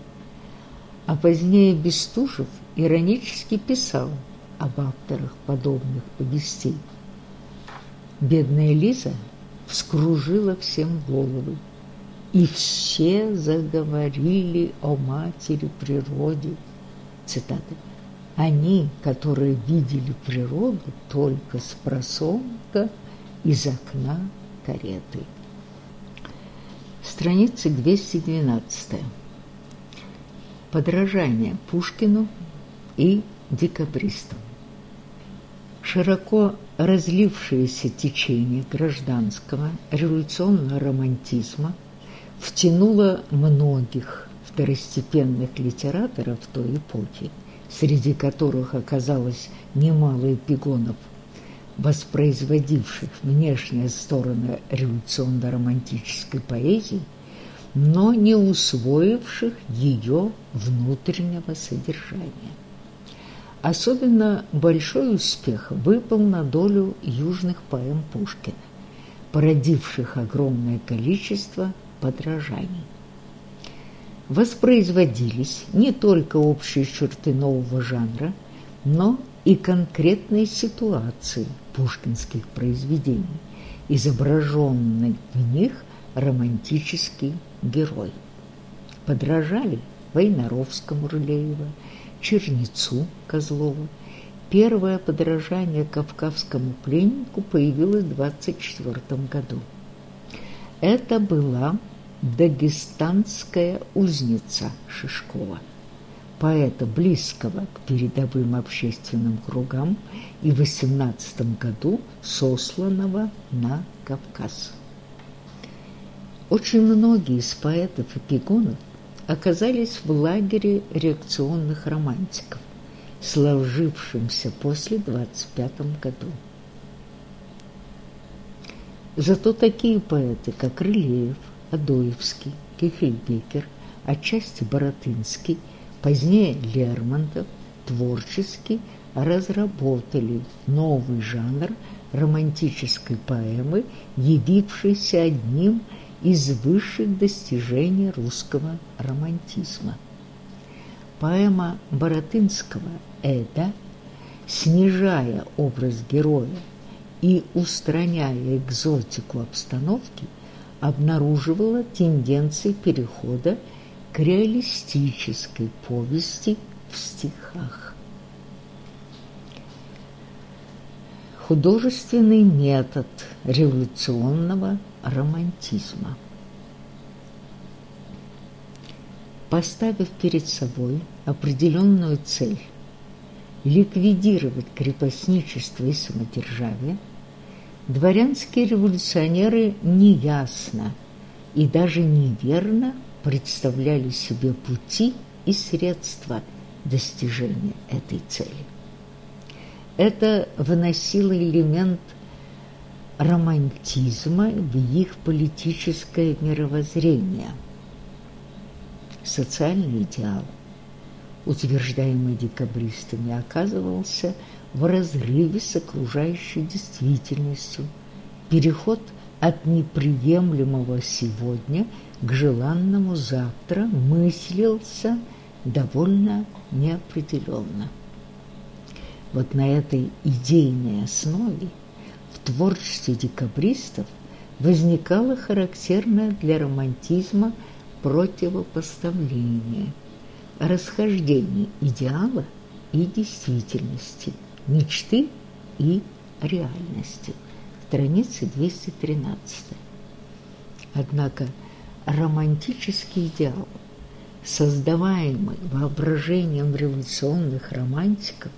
а позднее Бестужев иронически писал об авторах подобных повестей. Бедная Лиза вскружила всем головы, и все заговорили о матери природе. Цитата. Они, которые видели природу только с просонка из окна кареты. Страница 212. Подражание Пушкину и декабристам. Широко разлившееся течение гражданского революционного романтизма втянуло многих второстепенных литераторов той эпохи, среди которых оказалось немало эпигонов, воспроизводивших внешние стороны революционно-романтической поэзии, но не усвоивших ее внутреннего содержания. Особенно большой успех выпал на долю южных поэм Пушкина, породивших огромное количество подражаний. Воспроизводились не только общие черты нового жанра, но и конкретные ситуации пушкинских произведений, изображенный в них романтический герой. Подражали Войнаровскому Рылеева, Чернецу Козлова. Первое подражание кавказскому пленнику появилось в 24 году. Это была дагестанская узница Шишкова, поэта близкого к передовым общественным кругам и в 18 году сосланного на Кавказ. Очень многие из поэтов и пигонов оказались в лагере реакционных романтиков, сложившемся после 25 году. Зато такие поэты, как Рылеев, Адоевский, Кефельбекер, отчасти Боротынский, позднее Лермонтов, творчески разработали новый жанр романтической поэмы, явившийся одним из высших достижений русского романтизма. Поэма Боротынского «Эда», снижая образ героя и устраняя экзотику обстановки, обнаруживала тенденции перехода к реалистической повести в стихах. Художественный метод революционного романтизма. Поставив перед собой определенную цель ликвидировать крепостничество и самодержавие, дворянские революционеры неясно и даже неверно представляли себе пути и средства достижения этой цели. Это вносило элемент романтизма в их политическое мировоззрение. Социальный идеал, утверждаемый декабристами, оказывался в разрыве с окружающей действительностью. Переход от неприемлемого сегодня к желанному завтра мыслился довольно неопределенно. Вот на этой идейной основе в творчестве декабристов возникало характерное для романтизма противопоставление, расхождение идеала и действительности, мечты и реальности. Страница 213. Однако романтический идеал, создаваемый воображением революционных романтиков,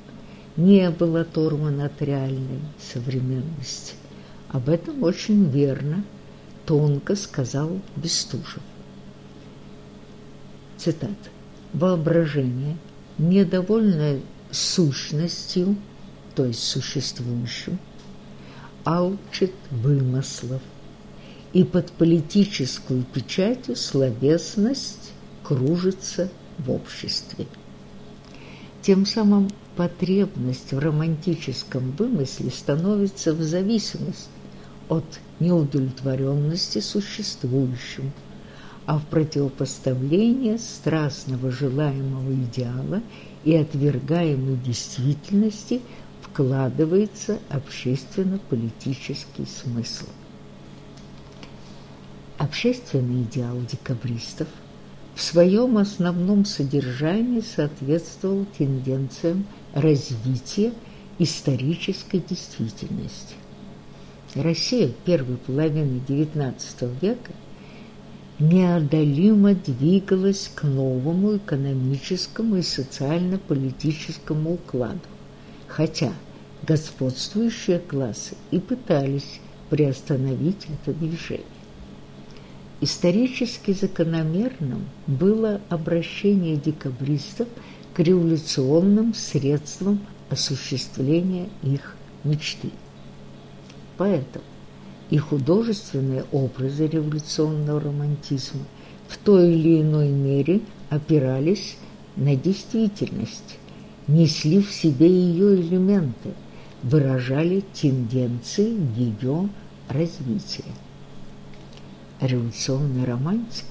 не был оторван от реальной современности. Об этом очень верно, тонко сказал Бестужев. Цитат. «Воображение, недовольное сущностью, то есть существующим, алчит вымыслов, и под политическую печатью словесность кружится в обществе. Тем самым потребность в романтическом вымысле становится в зависимости от неудовлетворенности существующим, а в противопоставление страстного желаемого идеала и отвергаемой действительности вкладывается общественно-политический смысл. Общественный идеал декабристов – в своем основном содержании соответствовал тенденциям развития исторической действительности. Россия первой половины XIX века неодолимо двигалась к новому экономическому и социально-политическому укладу, хотя господствующие классы и пытались приостановить это движение. Исторически закономерным было обращение декабристов к революционным средствам осуществления их мечты. Поэтому и художественные образы революционного романтизма в той или иной мере опирались на действительность, несли в себе ее элементы, выражали тенденции ее развития. Революционный романтик,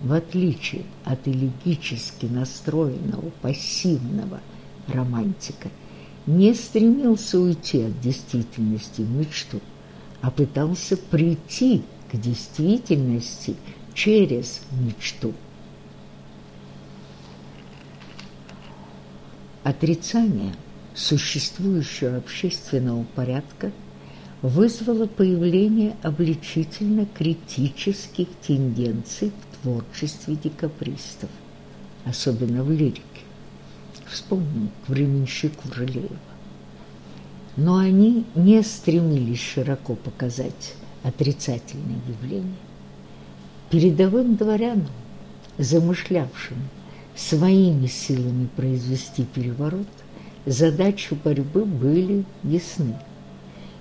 в отличие от элегически настроенного пассивного романтика, не стремился уйти от действительности в мечту, а пытался прийти к действительности через мечту. Отрицание существующего общественного порядка вызвало появление обличительно-критических тенденций в творчестве декабристов, особенно в лирике. Вспомним временщику Жалеева но они не стремились широко показать отрицательные явления. Передовым дворянам, замышлявшим своими силами произвести переворот, задачи борьбы были ясны.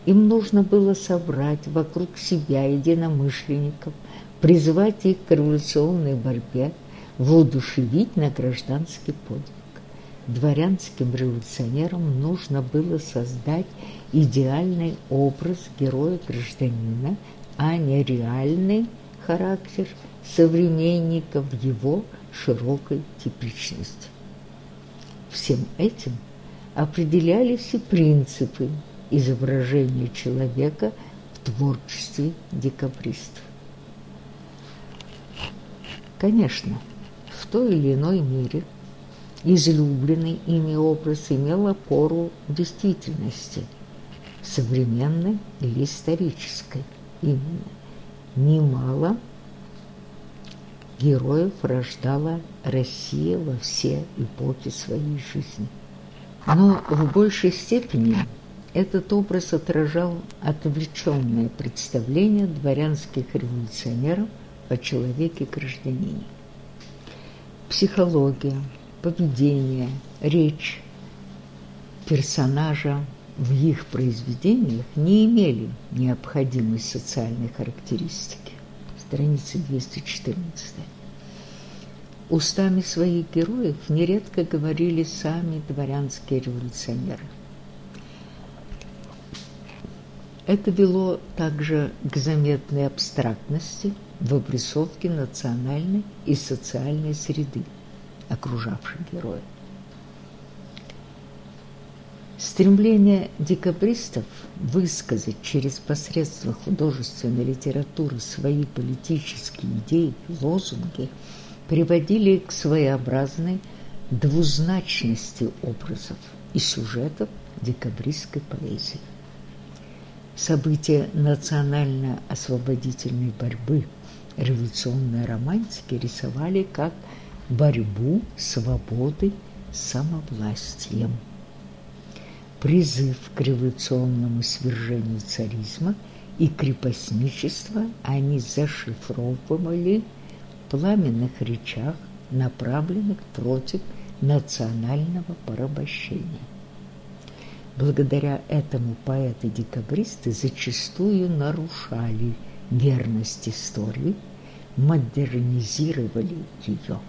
Им нужно было собрать вокруг себя единомышленников, призвать их к революционной борьбе, воодушевить на гражданский подвиг дворянским революционерам нужно было создать идеальный образ героя-гражданина, а не реальный характер современников его широкой типичности. Всем этим определялись и принципы изображения человека в творчестве декабристов. Конечно, в той или иной мере – излюбленный ими образ имел опору действительности, современной или исторической именно. Немало героев рождала Россия во все эпохи своей жизни. Но в большей степени этот образ отражал отвлеченное представление дворянских революционеров о человеке-гражданине. Психология, поведение, речь персонажа в их произведениях не имели необходимой социальной характеристики. Страница 214. Устами своих героев нередко говорили сами дворянские революционеры. Это вело также к заметной абстрактности в обрисовке национальной и социальной среды окружавших героя. Стремление декабристов высказать через посредство художественной литературы свои политические идеи, лозунги приводили к своеобразной двузначности образов и сюжетов декабристской поэзии. События национально-освободительной борьбы революционной романтики рисовали как борьбу свободы самовластием. Призыв к революционному свержению царизма и крепостничества они зашифровывали в пламенных речах, направленных против национального порабощения. Благодаря этому поэты-декабристы зачастую нарушали верность истории, модернизировали ее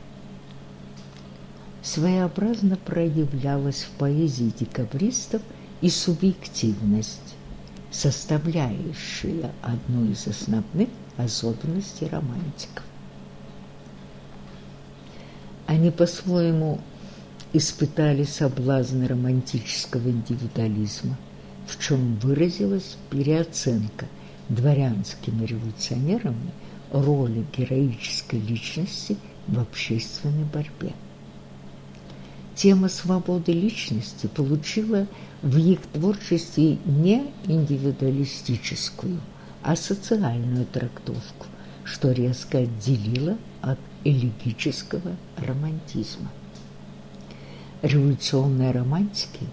своеобразно проявлялась в поэзии декабристов и субъективность, составляющая одну из основных особенностей романтиков. Они по-своему испытали соблазны романтического индивидуализма, в чем выразилась переоценка дворянскими революционерами роли героической личности в общественной борьбе тема свободы личности получила в их творчестве не индивидуалистическую, а социальную трактовку, что резко отделило от элегического романтизма. Революционные романтики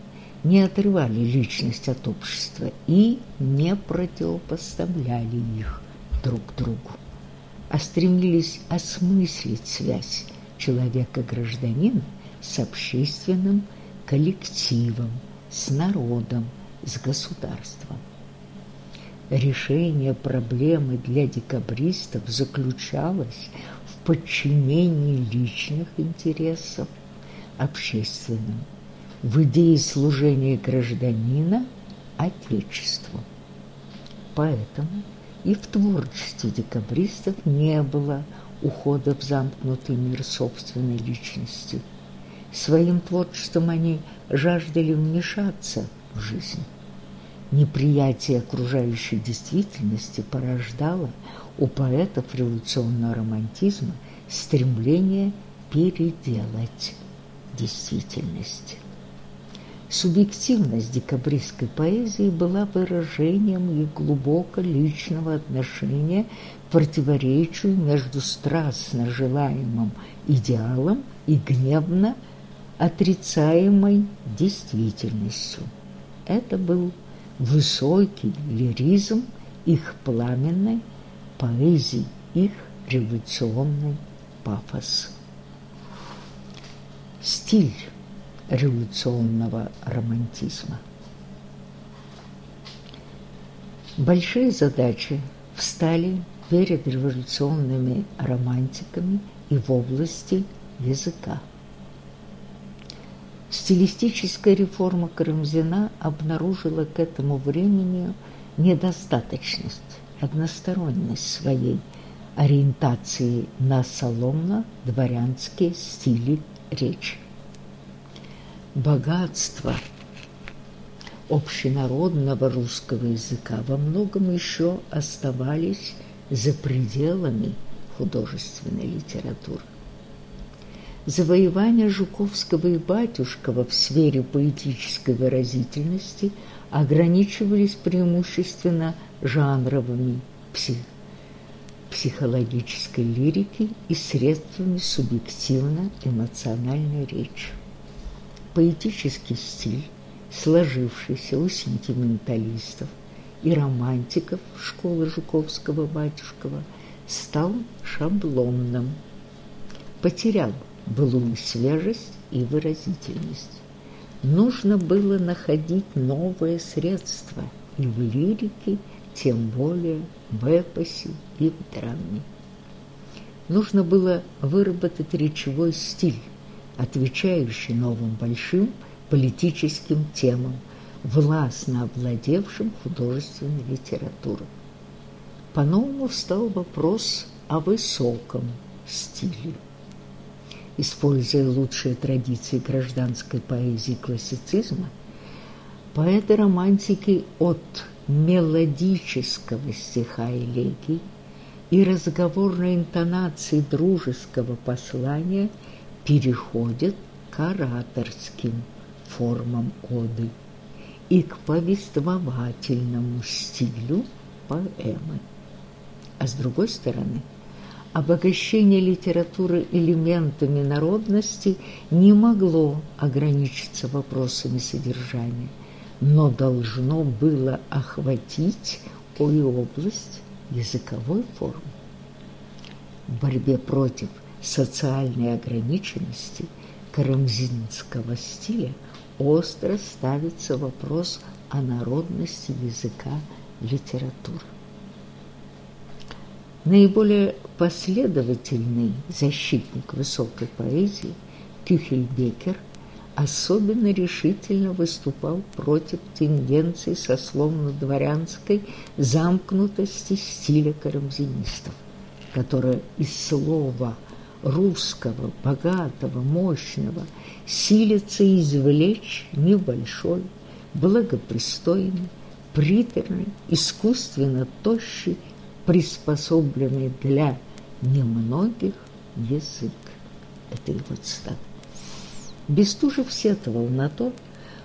не отрывали личность от общества и не противопоставляли их друг другу, а стремились осмыслить связь человека-гражданина с общественным коллективом, с народом, с государством. Решение проблемы для декабристов заключалось в подчинении личных интересов общественным, в идее служения гражданина Отечеству. Поэтому и в творчестве декабристов не было ухода в замкнутый мир собственной личности. Своим творчеством они жаждали вмешаться в жизнь. Неприятие окружающей действительности порождало у поэтов революционного романтизма стремление переделать действительность. Субъективность декабристской поэзии была выражением их глубоко личного отношения к противоречию между страстно желаемым идеалом и гневно отрицаемой действительностью. Это был высокий лиризм их пламенной поэзии, их революционный пафос. Стиль революционного романтизма. Большие задачи встали перед революционными романтиками и в области языка. Стилистическая реформа Карамзина обнаружила к этому времени недостаточность, односторонность своей ориентации на соломно-дворянские стили речи богатство общенародного русского языка во многом еще оставались за пределами художественной литературы. Завоевания Жуковского и Батюшкова в сфере поэтической выразительности ограничивались преимущественно жанровыми псих психологической лирики и средствами субъективно-эмоциональной речи. Поэтический стиль, сложившийся у сентименталистов и романтиков школы Жуковского-Батюшкова, стал шаблонным, потерял былую свежесть и выразительность. Нужно было находить новые средства и в лирике, тем более в эпосе и в драме. Нужно было выработать речевой стиль, отвечающий новым большим политическим темам, властно овладевшим художественной литературой. По-новому встал вопрос о высоком стиле. Используя лучшие традиции гражданской поэзии классицизма, поэты-романтики от мелодического стиха элегий и разговорной интонации дружеского послания – переходит к ораторским формам оды и к повествовательному стилю поэмы. А с другой стороны, обогащение литературы элементами народности не могло ограничиться вопросами содержания, но должно было охватить и область языковой формы. В борьбе против социальной ограниченности карамзинского стиля остро ставится вопрос о народности языка литературы. Наиболее последовательный защитник высокой поэзии Кюхельбекер особенно решительно выступал против тенденций сословно-дворянской замкнутости стиля карамзинистов, которая из слова русского, богатого, мощного, силится извлечь небольшой, благопристойный, приторный, искусственно тощий, приспособленный для немногих язык. Это его цитата. Бестужев сетовал на то,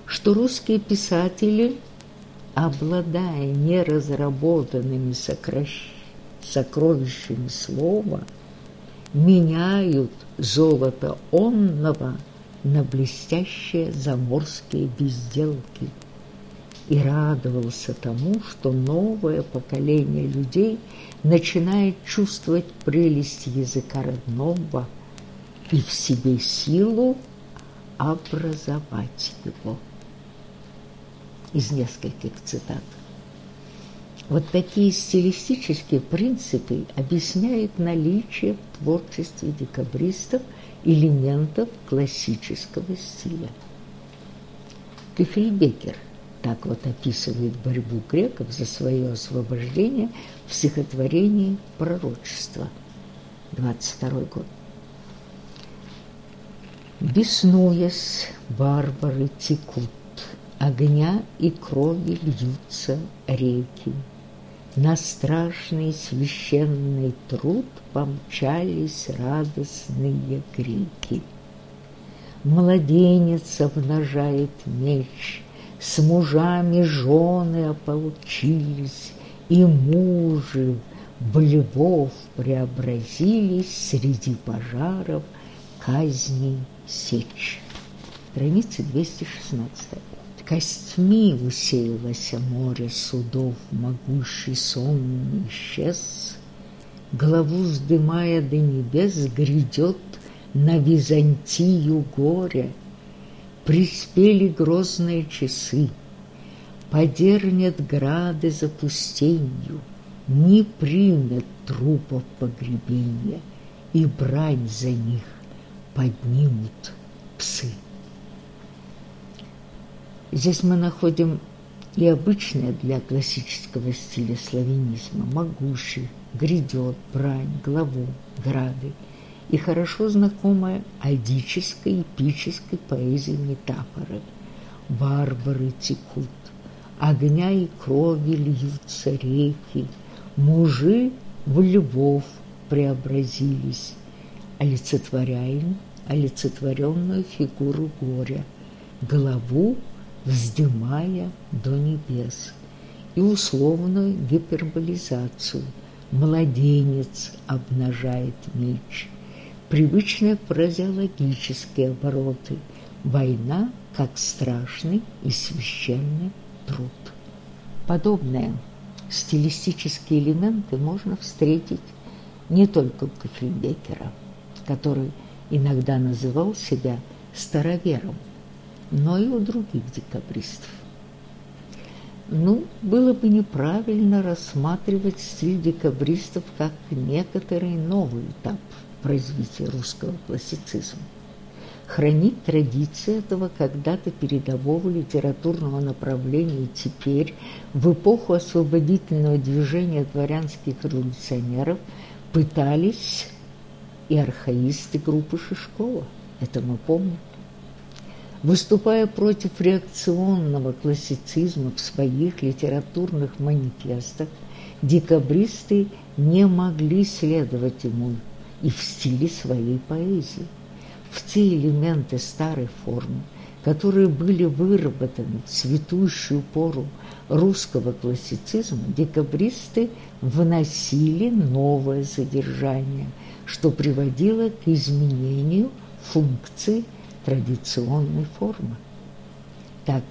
что русские писатели, обладая неразработанными сокращ... сокровищами слова, меняют золото онного на блестящие заморские безделки и радовался тому, что новое поколение людей начинает чувствовать прелесть языка родного и в себе силу образовать его. Из нескольких цитат. Вот такие стилистические принципы объясняют наличие в творчестве декабристов элементов классического стиля. Кефельбекер так вот описывает борьбу греков за свое освобождение в стихотворении «Пророчество», 22 год. Беснуясь, барбары текут, огня и крови льются реки. На страшный священный труд помчались радостные крики. Младенец обнажает меч, с мужами жены ополчились, и мужи в львов преобразились среди пожаров казни сечь. Страница 216. Костьми усеялось море судов, могущий сон исчез. Голову вздымая до небес, грядет на Византию горе. Приспели грозные часы, подернет грады запустенью, Не примет трупов погребения, и брань за них поднимут псы. Здесь мы находим и обычное для классического стиля славянизма. Могущий, грядет, брань, главу, грады и хорошо знакомая адической эпической поэзии метафоры. Барбары текут, огня и крови льются реки, мужи в львов преобразились, олицетворяем олицетворенную фигуру горя, голову вздымая до небес, и условную гиперболизацию «младенец обнажает меч», привычные фразеологические обороты «война как страшный и священный труд». Подобные стилистические элементы можно встретить не только у Кафельбекера, который иногда называл себя старовером, но и у других декабристов. Ну, было бы неправильно рассматривать стиль декабристов как некоторый новый этап в развитии русского классицизма. Хранить традиции этого когда-то передового литературного направления теперь, в эпоху освободительного движения дворянских революционеров, пытались и архаисты группы Шишкова. Это мы помним. Выступая против реакционного классицизма в своих литературных манифестах, декабристы не могли следовать ему и в стиле своей поэзии. В те элементы старой формы, которые были выработаны в цветущую пору русского классицизма, декабристы вносили новое содержание, что приводило к изменению функций традиционной формы. Так,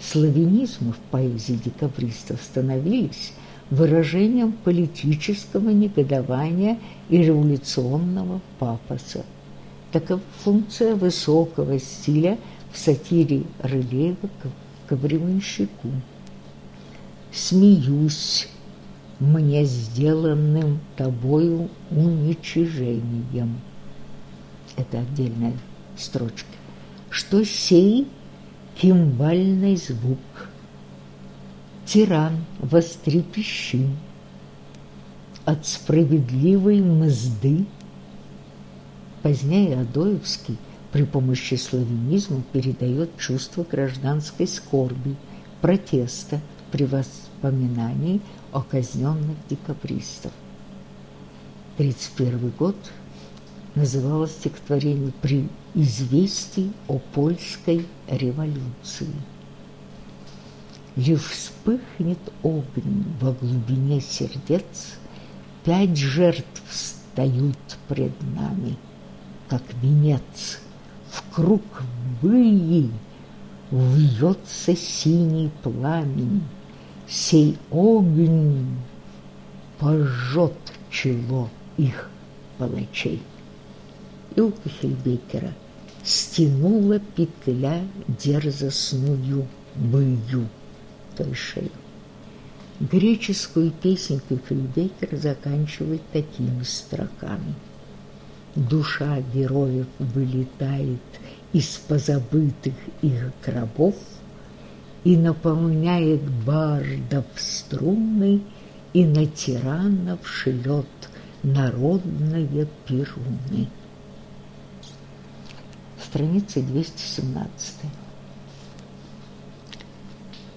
славянизмы в поэзии декабристов становились выражением политического негодования и революционного пафоса. Такова функция высокого стиля в сатире Рылеева к временщику. «Смеюсь мне сделанным тобою уничижением». Это отдельная строчка что сей кимвальный звук. Тиран вострепещим от справедливой мзды. Позднее Адоевский при помощи славянизма передает чувство гражданской скорби, протеста при воспоминании о казненных декабристов. 31 год называлось стихотворение «При известий о польской революции. Лишь вспыхнет огонь во глубине сердец, Пять жертв встают пред нами, как венец в вкруг выи вьется синий пламень, сей огонь пожжет чело их палачей. И у Кахельбекера стянула петля дерзостную бою, то есть шею. Греческую песенку Кахельбекер заканчивает такими строками. Душа героев вылетает из позабытых их гробов и наполняет бардов струны и на тиранов шлет народные перуны. Страница 217.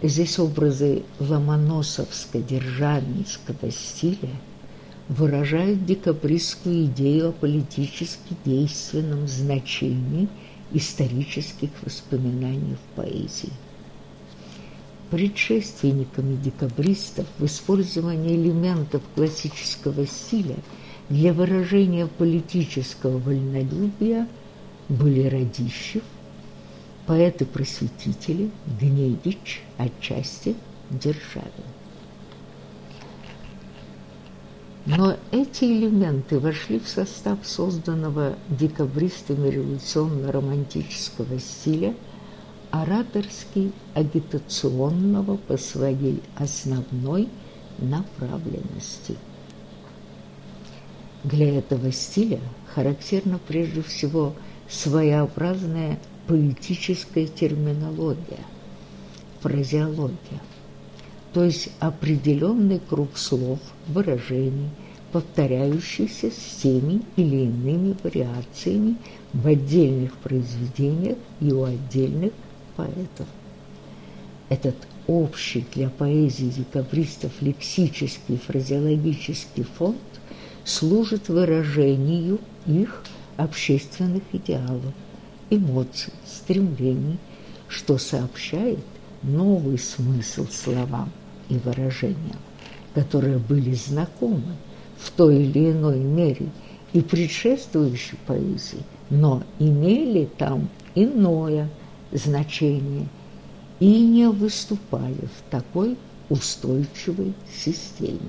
Здесь образы ломоносовско-державинского стиля выражают декабристскую идею о политически действенном значении исторических воспоминаний в поэзии. Предшественниками декабристов в использовании элементов классического стиля для выражения политического вольнолюбия были Радищев, поэты-просветители, Гнедич, отчасти Державин. Но эти элементы вошли в состав созданного декабристами революционно-романтического стиля – ораторский агитационного по своей основной направленности. Для этого стиля характерна прежде всего своеобразная поэтическая терминология, фразеология, то есть определенный круг слов, выражений, повторяющийся с теми или иными вариациями в отдельных произведениях и у отдельных поэтов. Этот общий для поэзии декабристов лексический фразеологический фонд служит выражению их общественных идеалов, эмоций, стремлений, что сообщает новый смысл словам и выражениям, которые были знакомы в той или иной мере и предшествующей поэзии, но имели там иное – значение и не выступали в такой устойчивой системе.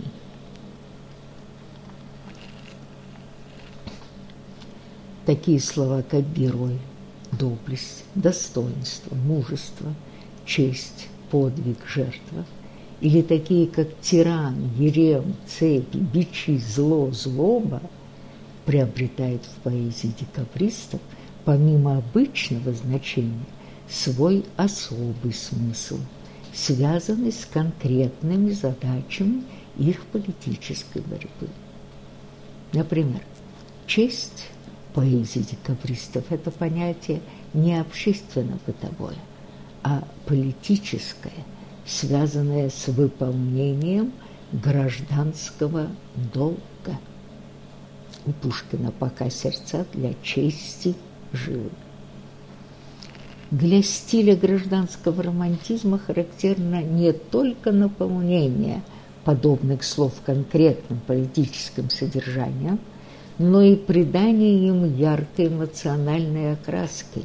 Такие слова, как герой, доблесть, достоинство, мужество, честь, подвиг, жертва, или такие, как тиран, ерем, цепи, бичи, зло, злоба, приобретает в поэзии декабристов помимо обычного значения свой особый смысл, связанный с конкретными задачами их политической борьбы. Например, честь поэзии декабристов – это понятие не общественно-бытовое, а политическое, связанное с выполнением гражданского долга. У Пушкина пока сердца для чести живы. Для стиля гражданского романтизма характерно не только наполнение подобных слов конкретным политическим содержанием, но и придание им яркой эмоциональной окраски,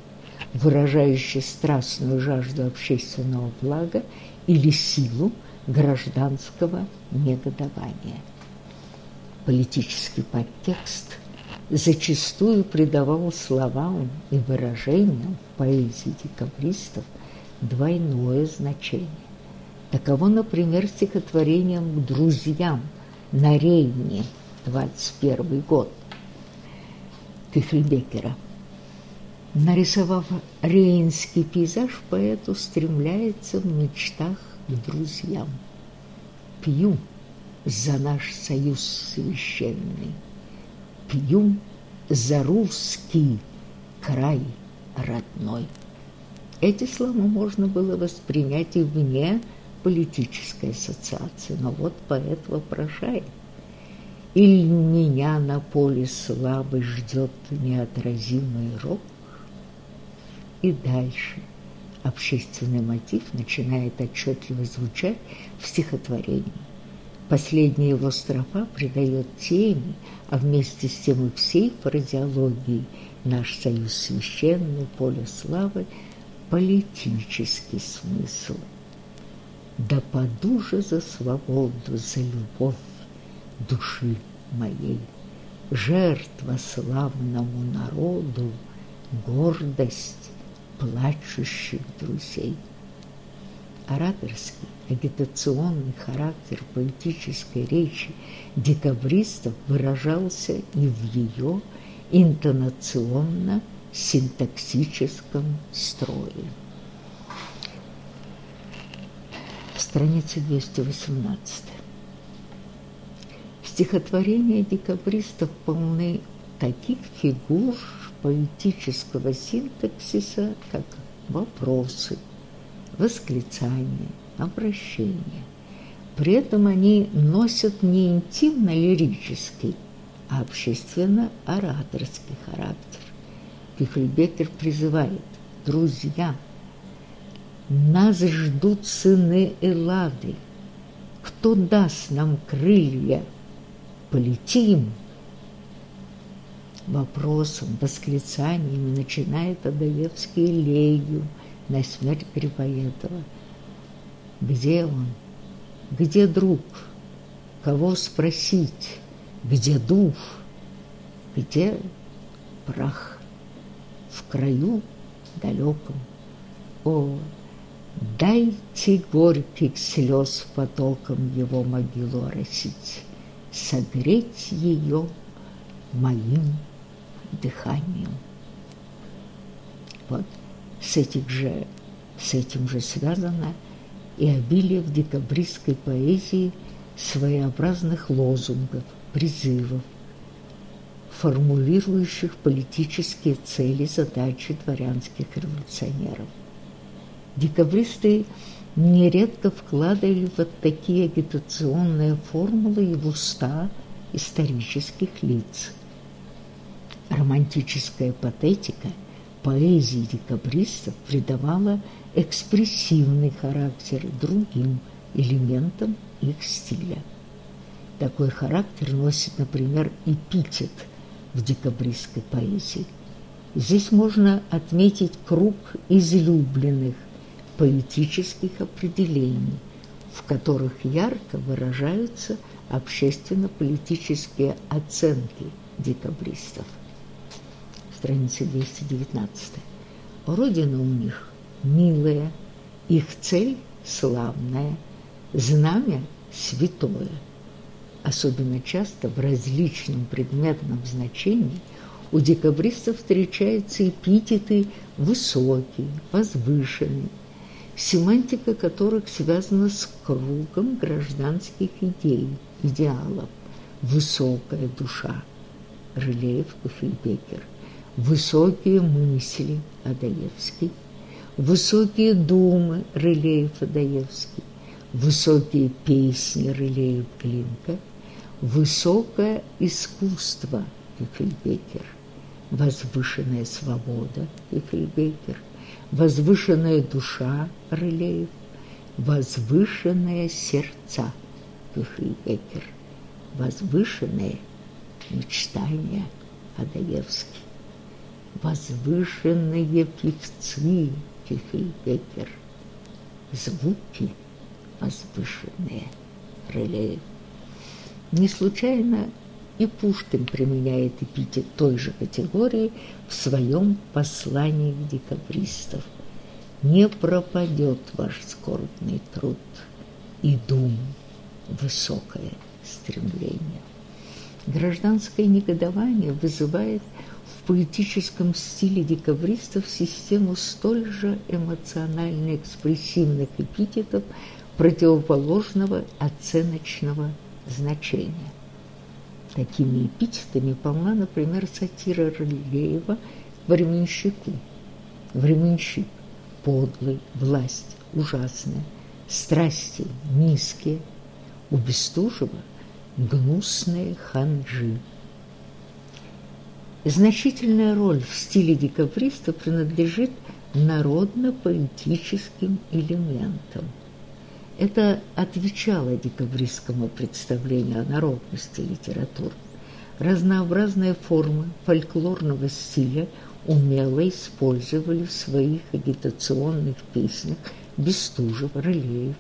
выражающей страстную жажду общественного блага или силу гражданского негодования. Политический подтекст зачастую придавал словам и выражениям поэзии декабристов двойное значение. Таково, например, стихотворением к друзьям на Рейне, 21 год, Кихельбекера. Нарисовав рейнский пейзаж, поэт устремляется в мечтах к друзьям. Пью за наш союз священный – пью за русский край родной. Эти слова можно было воспринять и вне политической ассоциации, но вот поэт вопрошает. Или меня на поле славы ждет неотразимый рок? И дальше общественный мотив начинает отчетливо звучать в стихотворении. Последняя его строфа придает теме, а вместе с тем и всей фразеологии наш союз священный, поле славы, политический смысл. Да поду же за свободу, за любовь души моей, жертва славному народу, гордость плачущих друзей. Ораторский, агитационный характер поэтической речи декабристов выражался и в ее интонационно-синтаксическом строе. Страница 218. Стихотворения декабристов полны таких фигур поэтического синтаксиса, как вопросы, восклицания, обращения. При этом они носят не интимно-лирический, а общественно-ораторский характер. Пифельбекер призывает «Друзья, нас ждут сыны Эллады. Кто даст нам крылья? Полетим!» Вопросом, восклицаниями начинает Адаевский элегию на смерть Грибоедова. Где он? Где друг? Кого спросить? Где дух? Где прах? В краю далеком. О, дайте горьких слез потоком его могилу оросить, согреть ее моим дыханием. Вот с этим же, с этим же связано и обилие в декабристской поэзии своеобразных лозунгов, призывов, формулирующих политические цели, задачи дворянских революционеров. Декабристы нередко вкладывали вот такие агитационные формулы и в уста исторических лиц. Романтическая патетика поэзии декабристов придавала экспрессивный характер другим элементам их стиля. Такой характер носит, например, эпитет в декабристской поэзии. Здесь можно отметить круг излюбленных поэтических определений, в которых ярко выражаются общественно-политические оценки декабристов. Страница 219. Родина у них милая, их цель славная, знамя святое. Особенно часто в различном предметном значении у декабристов встречаются эпитеты высокий, возвышенный, семантика которых связана с кругом гражданских идей, идеалов. Высокая душа, Рылеев, Куфельбекер, высокие мысли, Адаевский, высокие думы Рылеев-Адаевский, высокие песни Рылеев-Глинка, высокое искусство Пифельбекер, возвышенная свобода Пифельбекер, возвышенная душа Рылеев, возвышенные сердца Пифельбекер, возвышенные мечтания Адаевский, возвышенные певцы Кефельбекер. Звуки возвышенные, Рылеев. Не случайно и Пушкин применяет эпитет той же категории в своем послании к декабристов. «Не пропадет ваш скорбный труд и дум, высокое стремление». Гражданское негодование вызывает поэтическом стиле декабристов систему столь же эмоционально-экспрессивных эпитетов противоположного оценочного значения. Такими эпитетами полна, например, сатира Рылеева «Временщику». Временщик – подлый, власть ужасная, страсти низкие, у Бестужева – гнусные ханжи. Значительная роль в стиле декабриста принадлежит народно-поэтическим элементам. Это отвечало декабристскому представлению о народности литературы. Разнообразные формы фольклорного стиля умело использовали в своих агитационных песнях Бестужев, Рылеев.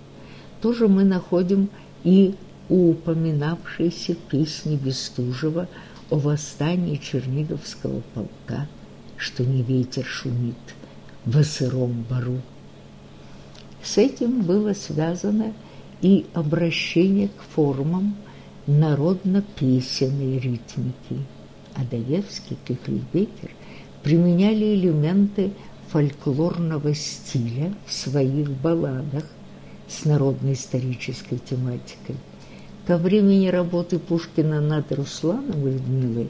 Тоже мы находим и у упоминавшейся песни Бестужева о восстании Черниговского полка, что не ветер шумит в сыром бару. С этим было связано и обращение к формам народно-песенной ритмики. Адаевский и Клейбекер применяли элементы фольклорного стиля в своих балладах с народно-исторической тематикой. Ко времени работы Пушкина над Русланом Людмилой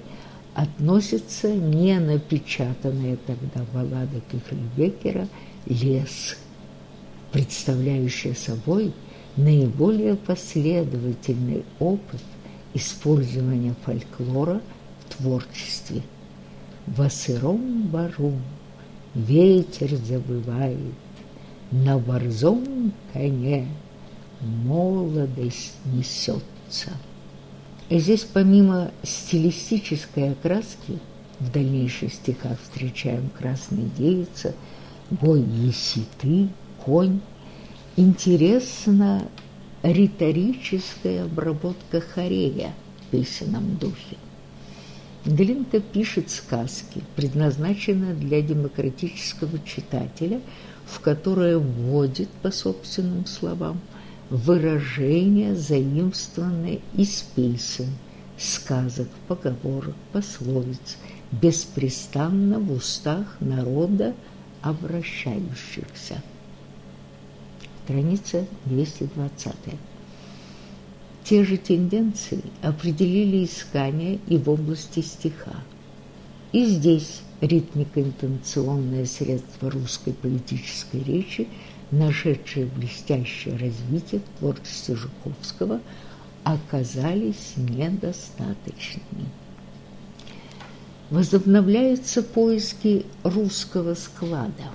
относится не напечатанная тогда баллада Кефельбекера «Лес», представляющая собой наиболее последовательный опыт использования фольклора в творчестве. «Во сыром бару ветер забывает, на борзом коне молодость несется». И здесь помимо стилистической окраски в дальнейших стихах встречаем «Красная девица», «Бой еситы», «Конь», интересна риторическая обработка хорея в песенном духе. Глинка пишет сказки, предназначенные для демократического читателя, в которые вводит, по собственным словам, выражения, заимствованные из песен, сказок, поговорок, пословиц, беспрестанно в устах народа обращающихся страница 220. Те же тенденции определили искания и в области стиха. И здесь ритмико-интенционное средство русской политической речи, нашедшее блестящее развитие в творчестве Жуковского, оказались недостаточными. Возобновляются поиски русского склада,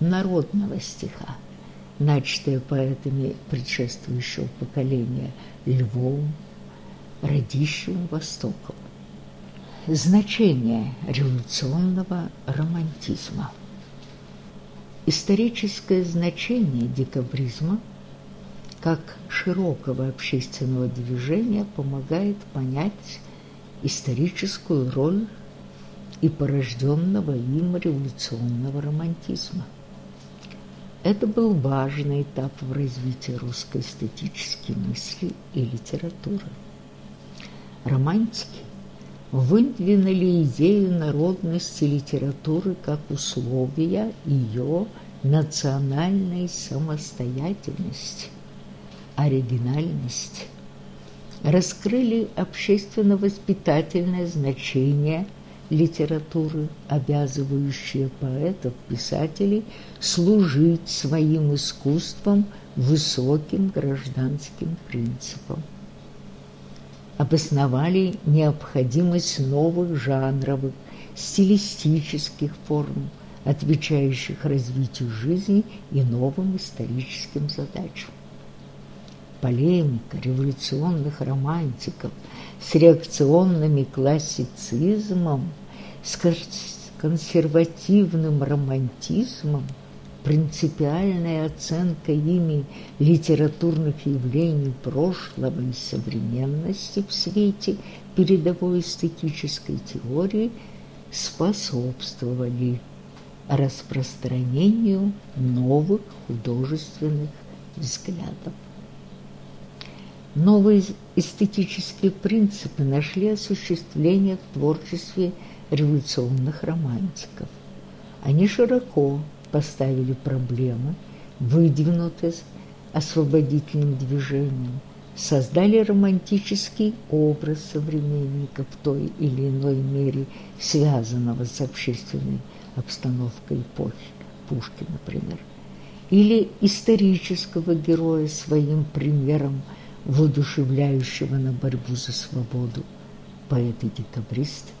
народного стиха начатое поэтами предшествующего поколения Львом, Радищевым, Востоком. Значение революционного романтизма. Историческое значение декабризма как широкого общественного движения помогает понять историческую роль и порожденного им революционного романтизма. Это был важный этап в развитии русской эстетической мысли и литературы. Романтики выдвинули идею народности литературы как условия ее национальной самостоятельности, оригинальности, раскрыли общественно-воспитательное значение – литературы, обязывающая поэтов, писателей служить своим искусством высоким гражданским принципам. Обосновали необходимость новых жанровых, стилистических форм, отвечающих развитию жизни и новым историческим задачам. Полемика революционных романтиков с реакционными классицизмом, с консервативным романтизмом, принципиальная оценка ими литературных явлений прошлого и современности в свете передовой эстетической теории способствовали распространению новых художественных взглядов. Новые эстетические принципы нашли осуществление в творчестве революционных романтиков. Они широко поставили проблемы, выдвинутые освободительным движением, создали романтический образ современника в той или иной мере, связанного с общественной обстановкой эпохи, Пушкин, например, или исторического героя своим примером – воодушевляющего на борьбу за свободу. Поэты-декабристы,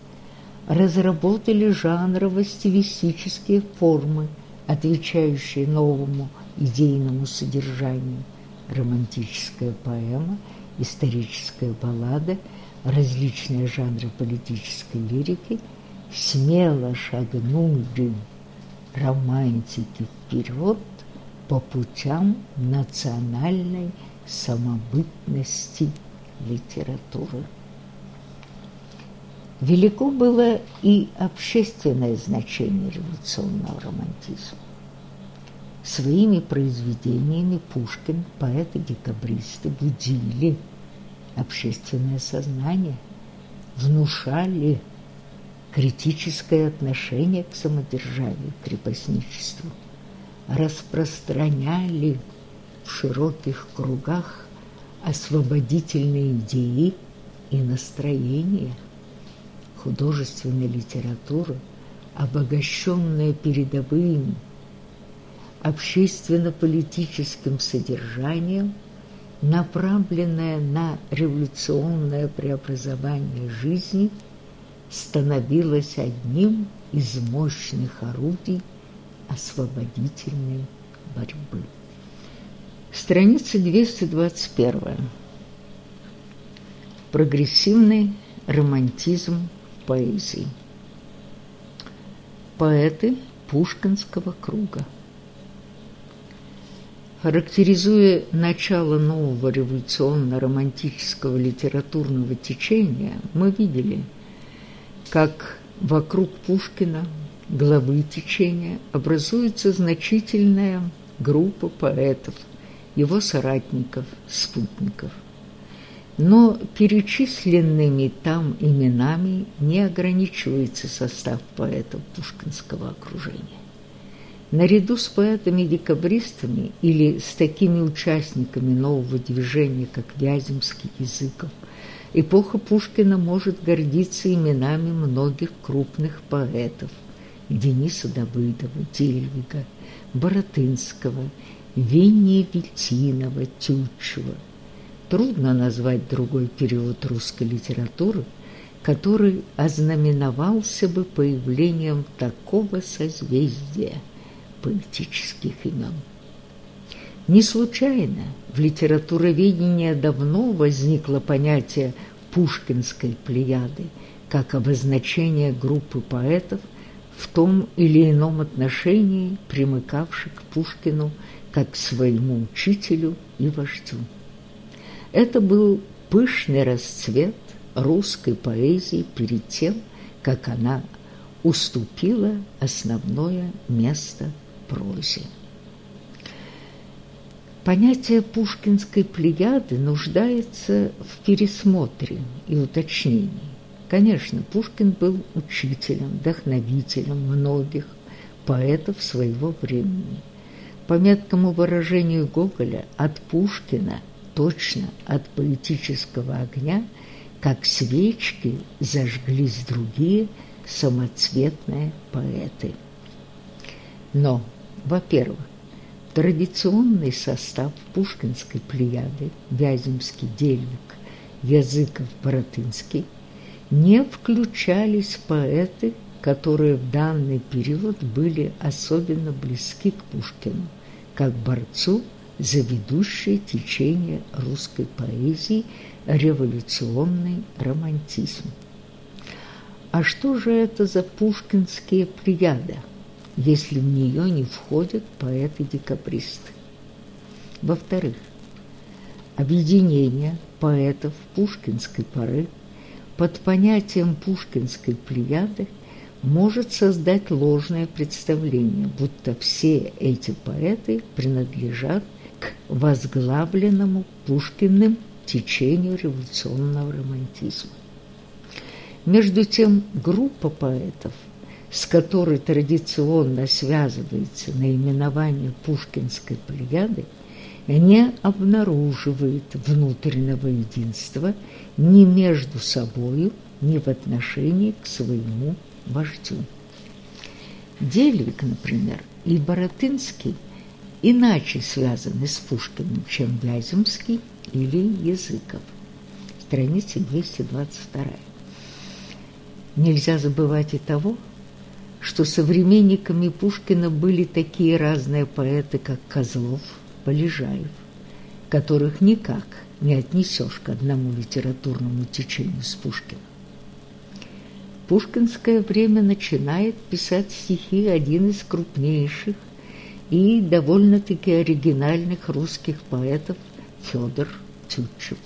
разработали жанрово-стилистические формы, отвечающие новому идейному содержанию, романтическая поэма, историческая баллада, различные жанры политической лирики смело шагнули романтики вперед по путям национальной самобытности литературы. Велико было и общественное значение революционного романтизма. Своими произведениями Пушкин, поэты-декабристы будили общественное сознание, внушали критическое отношение к самодержавию, крепостничеству, распространяли в широких кругах освободительные идеи и настроения – художественной литературы, обогащенная передовым общественно-политическим содержанием, направленная на революционное преобразование жизни, становилась одним из мощных орудий освободительной борьбы. Страница 221. Прогрессивный романтизм поэзии. Поэты Пушкинского круга. Характеризуя начало нового революционно-романтического литературного течения, мы видели, как вокруг Пушкина, главы течения, образуется значительная группа поэтов, его соратников, спутников – но перечисленными там именами не ограничивается состав поэтов пушкинского окружения. Наряду с поэтами-декабристами или с такими участниками нового движения, как Вяземский, Языков, эпоха Пушкина может гордиться именами многих крупных поэтов Дениса Давыдова, Дельвига, Боротынского, Веневитинова, Тютчева – Трудно назвать другой период русской литературы, который ознаменовался бы появлением такого созвездия поэтических имен. Не случайно в литературоведении давно возникло понятие пушкинской плеяды как обозначение группы поэтов в том или ином отношении, примыкавших к Пушкину как своему учителю и вождю. Это был пышный расцвет русской поэзии перед тем, как она уступила основное место прозе. Понятие пушкинской плеяды нуждается в пересмотре и уточнении. Конечно, Пушкин был учителем, вдохновителем многих поэтов своего времени. По меткому выражению Гоголя, от Пушкина точно от поэтического огня, как свечки зажглись другие самоцветные поэты. Но, во-первых, традиционный состав пушкинской плеяды Вяземский, Дельвик, Языков, Боротынский не включались поэты, которые в данный период были особенно близки к Пушкину, как борцу за ведущее течение русской поэзии революционный романтизм. А что же это за пушкинские плеяда, если в нее не входят поэты-декабристы? Во-вторых, объединение поэтов пушкинской поры под понятием пушкинской плеяды может создать ложное представление, будто все эти поэты принадлежат к возглавленному Пушкиным течению революционного романтизма. Между тем, группа поэтов, с которой традиционно связывается наименование пушкинской плеяды, не обнаруживает внутреннего единства ни между собою, ни в отношении к своему вождю. Дельвик, например, и Боротынский – иначе связаны с Пушкиным, чем Вяземский или Языков. Страница 222. Нельзя забывать и того, что современниками Пушкина были такие разные поэты, как Козлов, Полежаев, которых никак не отнесешь к одному литературному течению с Пушкиным. Пушкинское время начинает писать стихи один из крупнейших и довольно-таки оригинальных русских поэтов Федор Тютчев,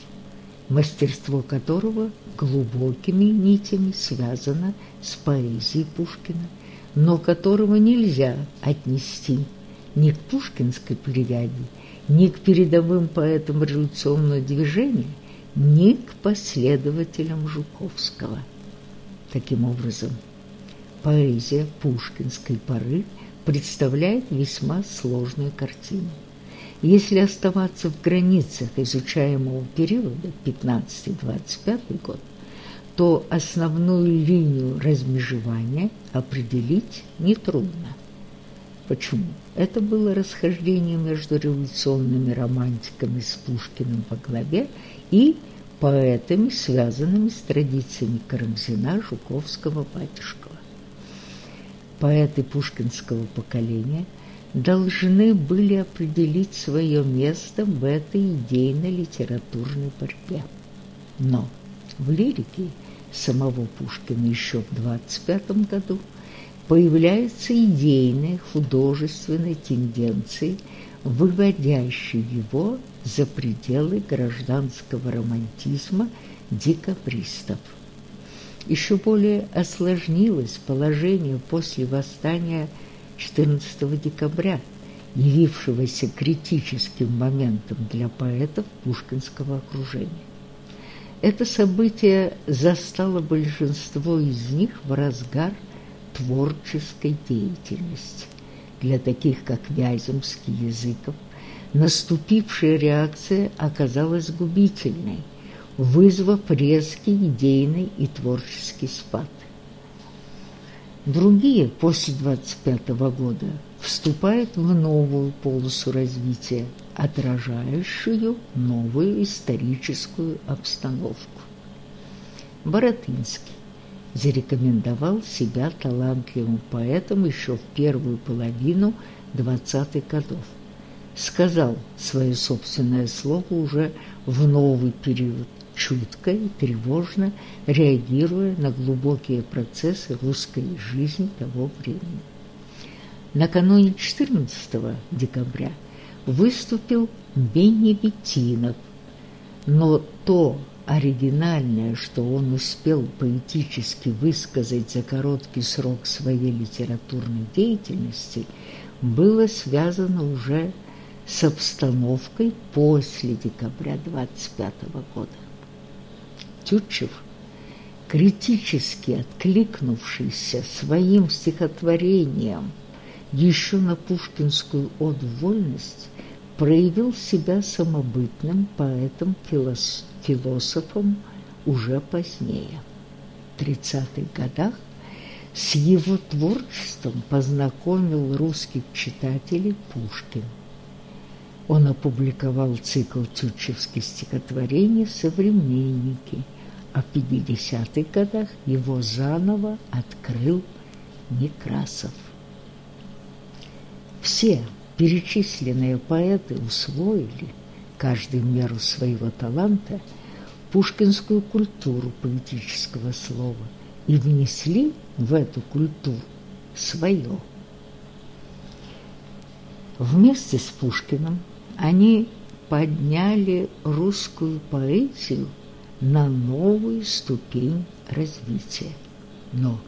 мастерство которого глубокими нитями связано с поэзией Пушкина, но которого нельзя отнести ни к пушкинской плеяде, ни к передовым поэтам революционного движения, ни к последователям Жуковского. Таким образом, поэзия пушкинской поры представляет весьма сложную картину. Если оставаться в границах изучаемого периода 15-25 год, то основную линию размежевания определить нетрудно. Почему? Это было расхождение между революционными романтиками с Пушкиным во главе и поэтами, связанными с традициями Карамзина, Жуковского, Батюшкова. Поэты пушкинского поколения должны были определить свое место в этой идейно-литературной борьбе. Но в лирике самого Пушкина еще в 25 году появляются идейные художественные тенденции, выводящие его за пределы гражданского романтизма декабристов. Еще более осложнилось положение после восстания 14 декабря, явившегося критическим моментом для поэтов пушкинского окружения. Это событие застало большинство из них в разгар творческой деятельности. Для таких, как Вяземский, Языков, наступившая реакция оказалась губительной, вызвав резкий идейный и творческий спад. Другие после 25 года вступают в новую полосу развития, отражающую новую историческую обстановку. Боротынский зарекомендовал себя талантливым поэтом еще в первую половину 20-х годов. Сказал свое собственное слово уже в новый период, чутко и тревожно реагируя на глубокие процессы русской жизни того времени. Накануне 14 декабря выступил Беневитинов, но то оригинальное, что он успел поэтически высказать за короткий срок своей литературной деятельности, было связано уже с обстановкой после декабря 25 года. Тютчев, критически откликнувшийся своим стихотворением еще на пушкинскую оду вольность, проявил себя самобытным поэтом-философом уже позднее. В 30-х годах с его творчеством познакомил русских читателей Пушкин. Он опубликовал цикл тютчевских стихотворений «Современники», а в 50-х годах его заново открыл Некрасов. Все перечисленные поэты усвоили, каждый в меру своего таланта, пушкинскую культуру поэтического слова и внесли в эту культуру свое. Вместе с Пушкиным они подняли русскую поэзию на новую ступень развития. Но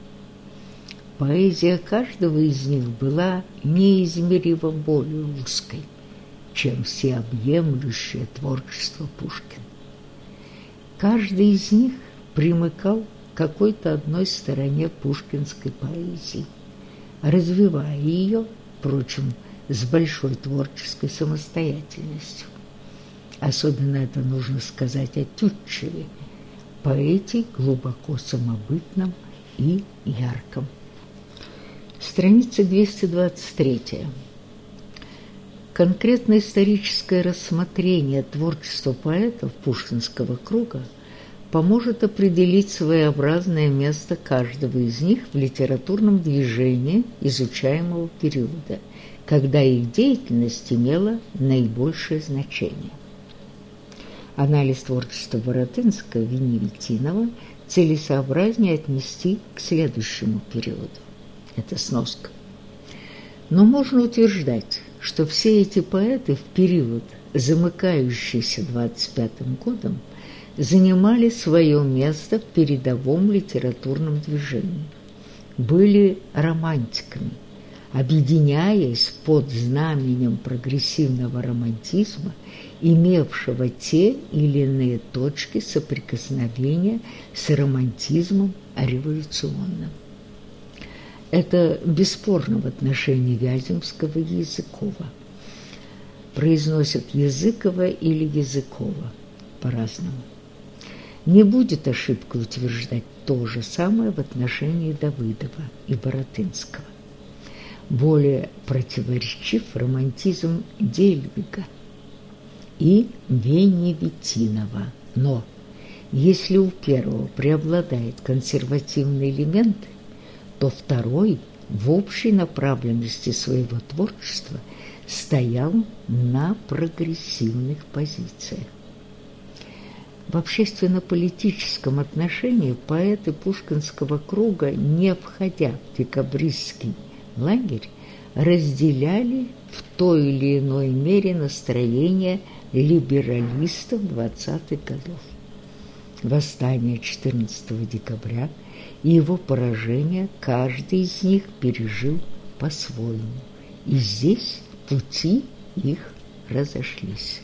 поэзия каждого из них была неизмеримо более узкой, чем всеобъемлющее творчество Пушкина. Каждый из них примыкал к какой-то одной стороне пушкинской поэзии, развивая ее, впрочем, с большой творческой самостоятельностью. Особенно это нужно сказать о Тютчеве, поэте глубоко самобытном и ярком. Страница 223. Конкретно историческое рассмотрение творчества поэтов Пушкинского круга поможет определить своеобразное место каждого из них в литературном движении изучаемого периода – когда их деятельность имела наибольшее значение. Анализ творчества Боротынского и Веневитинова целесообразнее отнести к следующему периоду. Это сноска. Но можно утверждать, что все эти поэты в период, замыкающийся 25-м годом, занимали свое место в передовом литературном движении, были романтиками, объединяясь под знаменем прогрессивного романтизма, имевшего те или иные точки соприкосновения с романтизмом революционным. Это бесспорно в отношении Вяземского и Языкова. Произносят Языкова или Языкова по-разному. Не будет ошибкой утверждать то же самое в отношении Давыдова и Боротынского. Более противоречив романтизм Дельвига и Веневитинова. Но если у первого преобладает консервативный элемент – то второй в общей направленности своего творчества стоял на прогрессивных позициях. В общественно-политическом отношении поэты Пушкинского круга, не входя в декабристский лагерь, разделяли в той или иной мере настроение либералистов 20-х годов. Восстание 14 декабря – и его поражение каждый из них пережил по-своему. И здесь пути их разошлись.